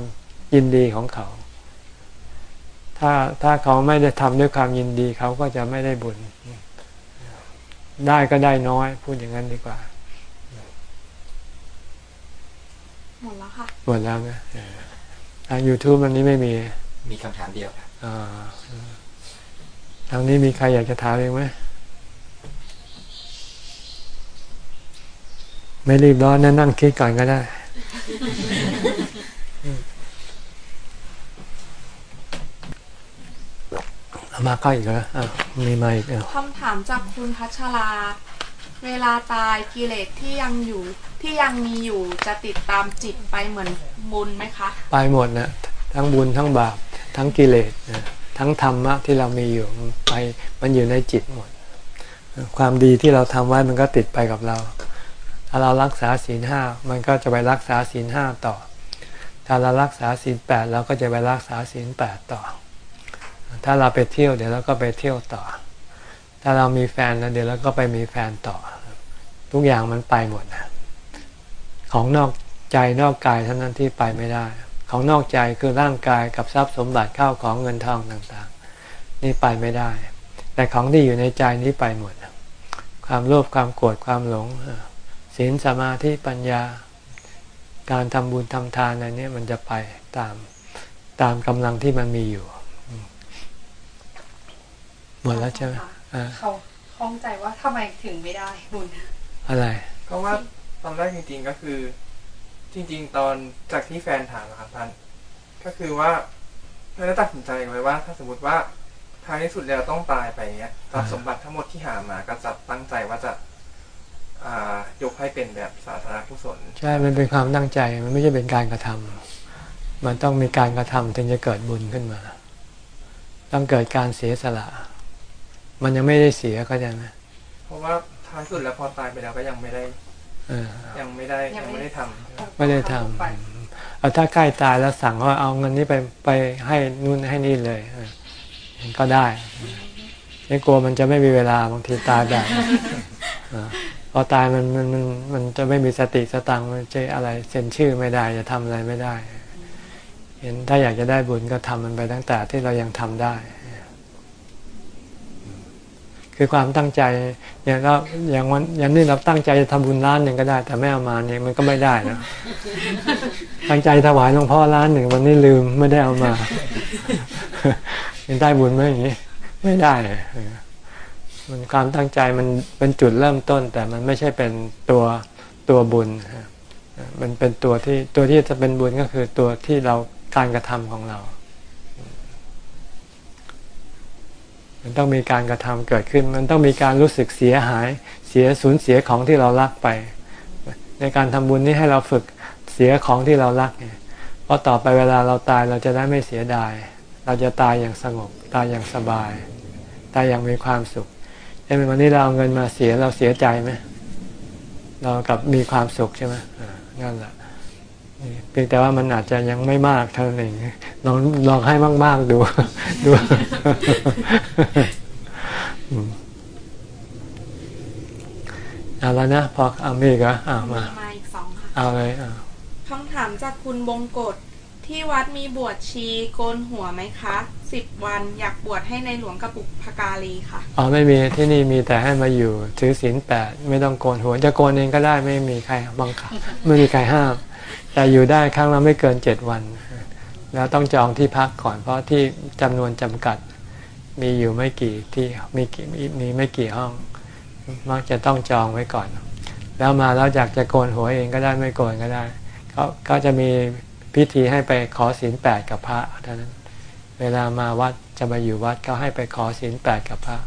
ยินดีของเขา ถ้าถ้าเขาไม่ได้ทำด้วยความยินดีเขาก็จะไม่ได้บุญ ได้ก็ได้น้อย พูดอย่างนั้นดีกว่า หมดแล้วค่ะ หมดแล้วนะ ทางยูทูบวันนี้ไม่มี มีคำถามเดียวครับอ่าทางนี้มีใครอยากจะถามเองไหมไม่รีบร้อนนะนั่งคิดก่อนก็ได้เอามาเข้าอีกแล้วอะมีมาอีกอะคำถามจากคุณพัชรา เวลาตายกิเลสที่ยังอยู่ ที่ยังมีอยู่จะติดตามจิตไปเหมือนบุญไหมคะ ไปหมดนะทั้งบุญทั้งบาปทั้งกิเลสนะทั้งธรรมะที่เรามีอยู่ไปมันอยู่ในจิตหมด ความดีที่เราทำไว้มันก็ติดไปกับเรา ถ้าเรารักษาศีลห้ามันก็จะไปรักษาศีลห้าต่อ ถ้าเรารักษาศีลแปดเราก็จะไปรักษาศีลแปดต่อ ถ้าเราไปเที่ยวเดี๋ยวเราก็ไปเที่ยวต่อ ถ้าเรามีแฟนแล้วเดี๋ยวเราก็ไปมีแฟนต่อ ทุกอย่างมันไปหมดนะ ของนอกใจนอกกายเท่านั้นที่ไปไม่ได้ ของนอกใจคือร่างกายกับทรัพย์สมบัติข้าวของเงินทองต่างๆ นี่ไปไม่ได้ แต่ของที่อยู่ในใจนี้ไปหมด ความโลภความโกรธความหลงศีลสมาธิปัญญา การทำบุญทำทานอะไรนี้มันจะไปตามตามกำลังที่มันมีอยู่หมดแล้วใช่ไหมอ่าเขาข้องใจว่าทำไมถึงไม่ได้บุญอะไรก็ว่า ตอนแรกจริงๆก็คือ จริง ๆ ตอนจากที่แฟนถามนะครับท่านก็คือว่าเราได้ตัดสินใจไว้ว่า ถ้าสมมติว่าท้ายที่สุดแล้วต้องตายไปเงี้ยทรัพย์สมบัติทั้งหมดที่หามาก็จะตั้งใจว่าจะอ่ายกให้เป็นแบบสาธารณกุศลใช่ มันเป็นความตั้งใจ มันไม่ใช่เป็นการกระทำมันต้องมีการกระทำถึงจะเกิดบุญขึ้นมา ต้องเกิดการเสียสละ มันยังไม่ได้เสียเข้าใจไหมเพราะว่าท้ายสุดแล้วพอตายไปแล้วก็ยังไม่ได้เออ ยังไม่ได้ยังไม่ได้ทำไม่ได้ทำเอาถ้าใกล้ตายแล้วสั่งว่าเอาเงินนี้ไปไปให้นู่นให้นี่เลยเออก็ได้ไม่กลัวมันจะไม่มีเวลาบางทีตายแบบเออพอตายมันมันมันมันจะไม่มีสติสตังค์มันจะอะไรเซ็นชื่อไม่ได้จะทำอะไรไม่ได้ เห็นถ้าอยากจะได้บุญก็ทำมันไปตั้งแต่ที่เรายังทำได้ คือความตั้งใจอย่างเราอย่างวันอย่างนี้เราตั้งใจจะทำบุญล้านหนึ่งก็ได้ แต่ไม่เอามาเนี่ยมันก็ไม่ได้นะตั้งใจถวายหลวงพ่อล้านหนึ่งวันนี้ลืมไม่ได้เอามาเป็นได้บุญไหมอย่างนี้ ไม่ได้เออมันความตั้งใจมันเป็นจุดเริ่มต้น แต่มันไม่ใช่เป็นตัวตัวบุญเออมันเป็นตัวที่ตัวที่จะเป็นบุญก็คือตัวที่เราการกระทำของเรา มันต้องมีการกระทำเกิดขึ้น มันต้องมีการรู้สึกเสียหาย เสียสูญเสียของที่เรารักไป ในการทำบุญนี้ให้เราฝึกเสียของที่เรารักเนี่ยเพราะต่อไปเวลาเราตายเราจะได้ไม่เสียดาย เราจะตายอย่างสงบ ตายอย่างสบาย ตายอย่างมีความสุขใช่ไหมวันนี้เราเอาเงินมาเสียเราเสียใจไหมเรากับมีความสุขใช่ไหมนั่นแหละ เพียงแต่ว่ามันอาจจะยังไม่มากเท่านั้นเองลองลองให้มาก ๆ ดูดูอืมเอาแล้วนะพอเอามีก็เอามามาอีกสองค่ะเอาเลยเอาคำถามจากคุณบงกฎที่วัดมีบวชชีโกนหัวไหมคะสิบวันอยากบวชให้ในหลวงกระปุกพการีค่ะอ๋อไม่มีที่นี่มีแต่ให้มาอยู่ถือศีลแปดไม่ต้องโกนหัวจะโกนเองก็ได้ไม่มีใครบังคับไม่มีใครห้าม แต่อยู่ได้ครั้งละไม่เกินเจ็ดวัน แล้วต้องจองที่พักก่อน เพราะที่จำนวนจำกัดมีอยู่ไม่กี่ที่มีกี่มีมีไม่กี่ห้อง มักจะต้องจองไว้ก่อน แล้วมาแล้วอยากจะโกนหัวเองก็ได้ไม่โกนก็ได้เขาก็จะมีพิธีให้ไปขอศีลแปดกับพระเท่านั้นเวลามาวัดจะมาอยู่วัดก็ให้ไปขอศีลแปดกับพระ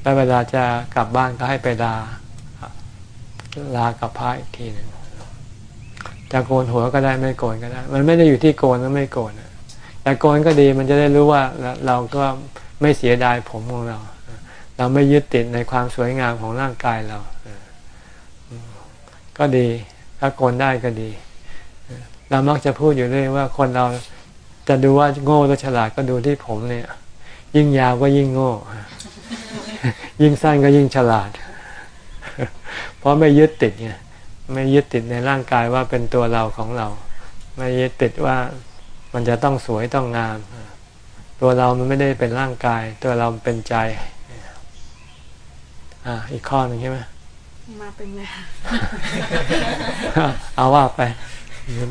แล้วเวลาจะกลับบ้านก็ให้ไปลาลากับพระอีกทีหนึ่ง จะโกนหัวก็ได้ไม่โกนก็ได้ มันไม่ได้อยู่ที่โกนหรือไม่โกนอะแต่โกนก็ดีมันจะได้รู้ว่าเราก็ไม่เสียดายผมของเรา เราไม่ยึดติดในความสวยงามของร่างกายเราก็ดี ถ้าโกนได้ก็ดี เรามักจะพูดอยู่เรื่อยว่าคนเราจะดูว่าโง่หรือฉลาดก็ดูที่ผมเนี่ย ยิ่งยาวก็ยิ่งโง่ ยิ่งสั้นก็ยิ่งฉลาด เพราะไม่ยึดติดไง ไม่ยึดติดในร่างกายว่าเป็นตัวเราของเรา ไม่ยึดติดว่ามันจะต้องสวยต้องงาม ตัวเรามันไม่ได้เป็นร่างกาย ตัวเราเป็นใจ อ่า อีกข้อหนึ่งใช่ไหมมาเป็นเลยค่ะเอาว่าไป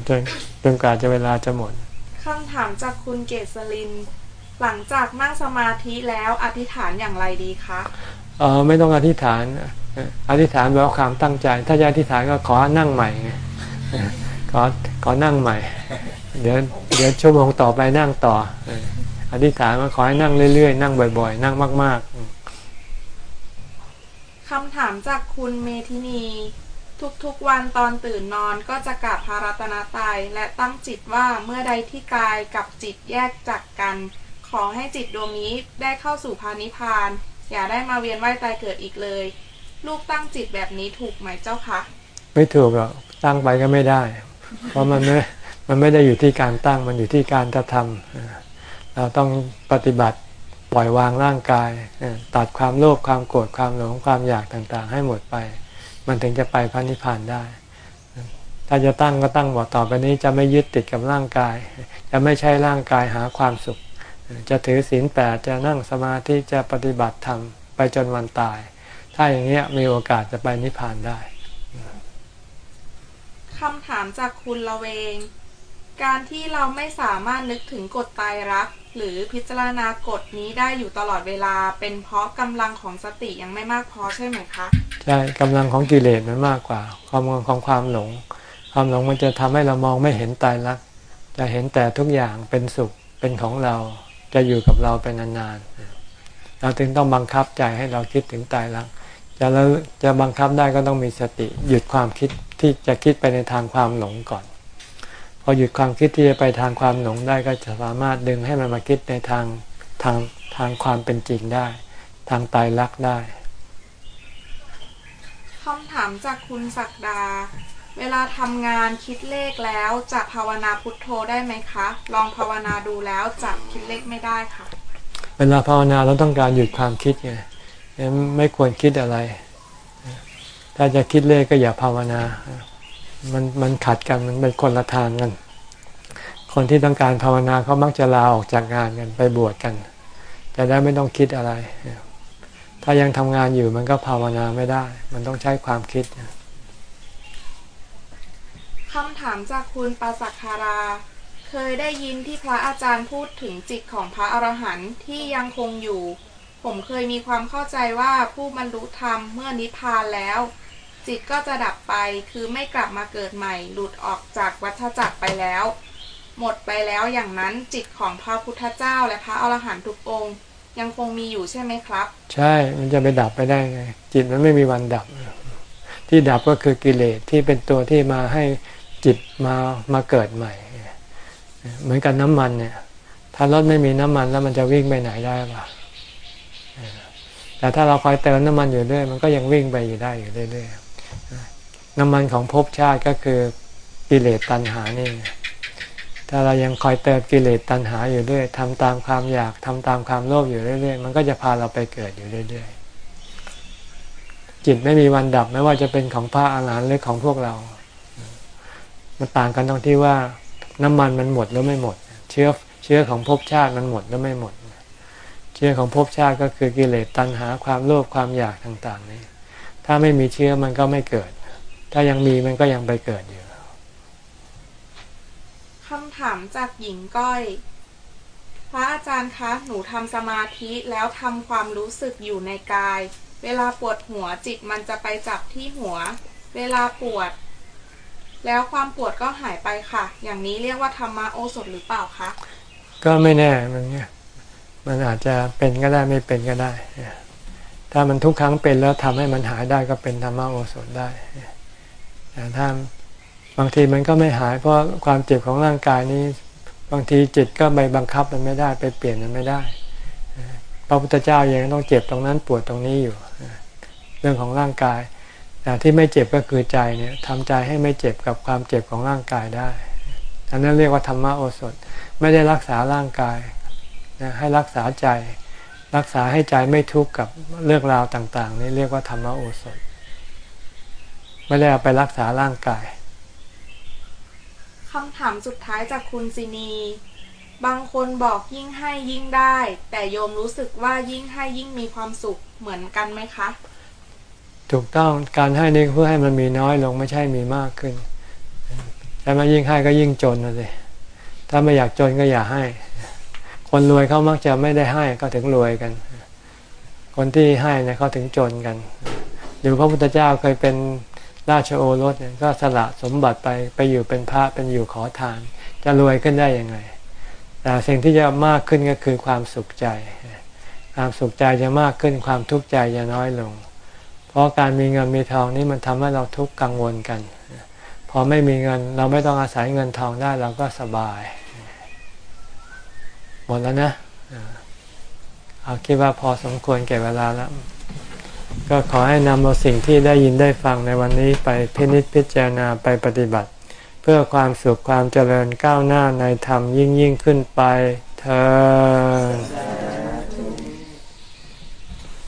จนจนกว่าจะเวลาจะหมดคำถามจากคุณเกษลิน หลังจากนั่งสมาธิแล้วอธิษฐานอย่างไรดีคะเออไม่ต้องอธิษฐานเอธิษฐานแบบความตั้งใจ ถ้าจะอธิษฐานก็ขอนั่งใหม่ไงเออขอขอนั่งใหม่ เดี๋ยวเดี๋ยวชั่วโมงต่อไปนั่งต่ออธิษฐานว่าขอให้นั่งเรื่อยๆ นั่งบ่อยๆ นั่งมากๆคำถามจากคุณเมธินีทุกๆวันตอนตื่นนอนก็จะกราบพระรัตนตรัยและตั้งจิตว่าเมื่อใดที่กายกับจิตแยกจากกัน ขอให้จิตดวงนี้ได้เข้าสู่พานิพาน อย่าได้มาเวียนว่ายตายเกิดอีกเลย ลูกตั้งจิตแบบนี้ถูกไหมเจ้าคะไม่ถูกหรอกตั้งไปก็ไม่ได้ เพราะมันไม่มันไม่ได้อยู่ที่การตั้งมันอยู่ที่การกระทำเราต้องปฏิบัติปล่อยวางร่างกายตัดความโลภความโกรธความหลงความอยากต่างๆ ให้หมดไป มันถึงจะไปพระนิพพานได้ ถ้าจะตั้งก็ตั้งบอกต่อไปนี้จะไม่ยึดติดกับร่างกาย จะไม่ใช้ร่างกายหาความสุข จะถือศีลแปดจะนั่งสมาธิจะปฏิบัติธรรมไปจนวันตาย ถ้าอย่างเงี้ยมีโอกาสจะไปนิพพานได้คำถามจากคุณละเวง การที่เราไม่สามารถนึกถึงกฎตายรัก หรือพิจารณากฎนี้ได้อยู่ตลอดเวลา เป็นเพราะกำลังของสติยังไม่มากพอใช่ไหมคะ ใช่กำลังของกิเลสมันมากกว่า ความของความหลง ความหลงมันจะทำให้เรามองไม่เห็นตายรัก จะเห็นแต่ทุกอย่างเป็นสุขเป็นของเราจะอยู่กับเราเป็นนานๆเราจึงต้องบังคับใจให้เราคิดถึงตายรัก จะเราจะบังคับได้ก็ต้องมีสติ หยุดความคิดที่จะคิดไปในทางความหลงก่อน พอหยุดความคิดที่จะไปทางความหลงได้ก็จะสามารถดึงให้มันมาคิดในทางทางทางความเป็นจริงได้ ทางตายรักได้คำถามจากคุณศักดา เวลาทำงานคิดเลขแล้วจะภาวนาพุทโธได้ไหมคะ ลองภาวนาดูแล้วจะคิดเลขไม่ได้ค่ะ เวลาภาวนาเราต้องการหยุดความคิดไงงั้น ไม่ควรคิดอะไร ถ้าจะคิดเลขก็อย่าภาวนา มันมันขัดกันมันเป็นคนละทางกัน คนที่ต้องการภาวนาเขามักจะลาออกจากงานกันไปบวชกัน จะได้ไม่ต้องคิดอะไร ถ้ายังทำงานอยู่มันก็ภาวนาไม่ได้ มันต้องใช้ความคิดคำถามจากคุณปาสักคารา เคยได้ยินที่พระอาจารย์พูดถึงจิตของพระอรหันต์ที่ยังคงอยู่ ผมเคยมีความเข้าใจว่าผู้บรรลุธรรมเมื่อนิพพานแล้ว จิตก็จะดับไปคือไม่กลับมาเกิดใหม่ หลุดออกจากวัฏจักรไปแล้ว หมดไปแล้วอย่างนั้นจิตของพระพุทธเจ้าและพระอรหันต์ทุกองค์ยังคงมีอยู่ใช่ไหมครับ ใช่มันจะไปดับไปได้ไง จิตมันไม่มีวันดับ ที่ดับก็คือกิเลสที่เป็นตัวที่มาให้จิตมามาเกิดใหม่ เหมือนกับน้ำมันเนี่ย ถ้ารถไม่มีน้ำมันแล้วมันจะวิ่งไปไหนได้ปะ แต่ถ้าเราคอยเติมน้ำมันอยู่เรื่อยมันก็ยังวิ่งไปอยู่ได้อยู่เรื่อยๆน้ำมันของภพชาติก็คือกิเลสตัณหานี่ถ้าเรายังคอยเติมกิเลสตัณหาอยู่เรื่อยทำตามความอยากทำตามความโลภอยู่เรื่อยๆมันก็จะพาเราไปเกิดอยู่เรื่อยๆจิตไม่มีวันดับไม่ว่าจะเป็นของพระอาหารหันต์หรือของพวกเรา มันต่างกันตรงที่ว่าน้ำมันมันหมดหรือไม่หมด เชื้อเชื้อของภพชาติมันหมดหรือไม่หมด เชื้อของภพชาติก็คือกิเลสตัณหาความโลภความอยากต่างๆนี้ ถ้าไม่มีเชื้อมันก็ไม่เกิด ถ้ายังมีมันก็ยังไปเกิดอยู่คำถำถามจากหญิงก้อย พระอาจารย์คะ หนูทำสมาธิแล้วทำความรู้สึกอยู่ในกาย เวลาปวดหัวจิตมันจะไปจับที่หัว เวลาปวด แล้วความปวดก็หายไปค่ะ อย่างนี้เรียกว่าธรรมะโอสถหรือเปล่าคะ ก็ไม่แน่มันเนี่ย มันอาจจะเป็นก็ได้ไม่เป็นก็ได้ ถ้ามันทุกครั้งเป็นแล้วทำให้มันหายได้ก็เป็นธรรมโอสถได้แต่ถ้าบางทีมันก็ไม่หาย เพราะความเจ็บของร่างกายนี้ บางทีจิตก็ไปบังคับมันไม่ได้ ไปเปลี่ยนมันไม่ได้ พระพุทธเจ้ายังต้องเจ็บตรงนั้นปวดตรงนี้อยู่ เรื่องของร่างกาย แต่ที่ไม่เจ็บก็คือใจเนี่ยทำใจให้ไม่เจ็บกับความเจ็บของร่างกายได้ อันนั้นเรียกว่าธรรมโอสถ ไม่ได้รักษาร่างกาย ให้รักษาใจ รักษาให้ใจไม่ทุกข์กับเรื่องราวต่าง ๆ นี่เรียกว่าธรรมโอสถ ไม่ได้เอาไปรักษาร่างกายคำถามสุดท้ายจากคุณซินี บางคนบอกยิ่งให้ยิ่งได้ แต่โยมรู้สึกว่ายิ่งให้ยิ่งมีความสุขเหมือนกันไหมคะ ถูกต้องการให้นี่เพื่อให้มันมีน้อยลงไม่ใช่มีมากขึ้นแต่มายิ่งให้ก็ยิ่งจนนะสิถ้าไม่อยากจนก็อย่าให้ คนรวยเขามักจะไม่ได้ให้ก็ถึงรวยกัน คนที่ให้เนี่ยเขาถึงจนกัน หรือพระพุทธเจ้าเคยเป็นราชโอรสเนี่ยก็สละสมบัติไปไปอยู่เป็นพระเป็นอยู่ขอทาน จะรวยขึ้นได้ยังไง แต่สิ่งที่จะมากขึ้นก็คือความสุขใจ ความสุขใจจะมากขึ้นความทุกข์ใจจะน้อยลง เพราะการมีเงินมีทองนี่มันทำให้เราทุกข์กังวลกัน พอไม่มีเงินเราไม่ต้องอาศัยเงินทองได้เราก็สบาย หมดแล้วนะเอาคิดว่าพอสมควรแก่เวลาแล้ว ก็ขอให้นำเอาสิ่งที่ได้ยินได้ฟังในวันนี้ไปพินิจพิจารณาไปปฏิบัติ เพื่อความสุขความเจริญก้าวหน้าในธรรมยิ่งยิ่งขึ้นไปเธอ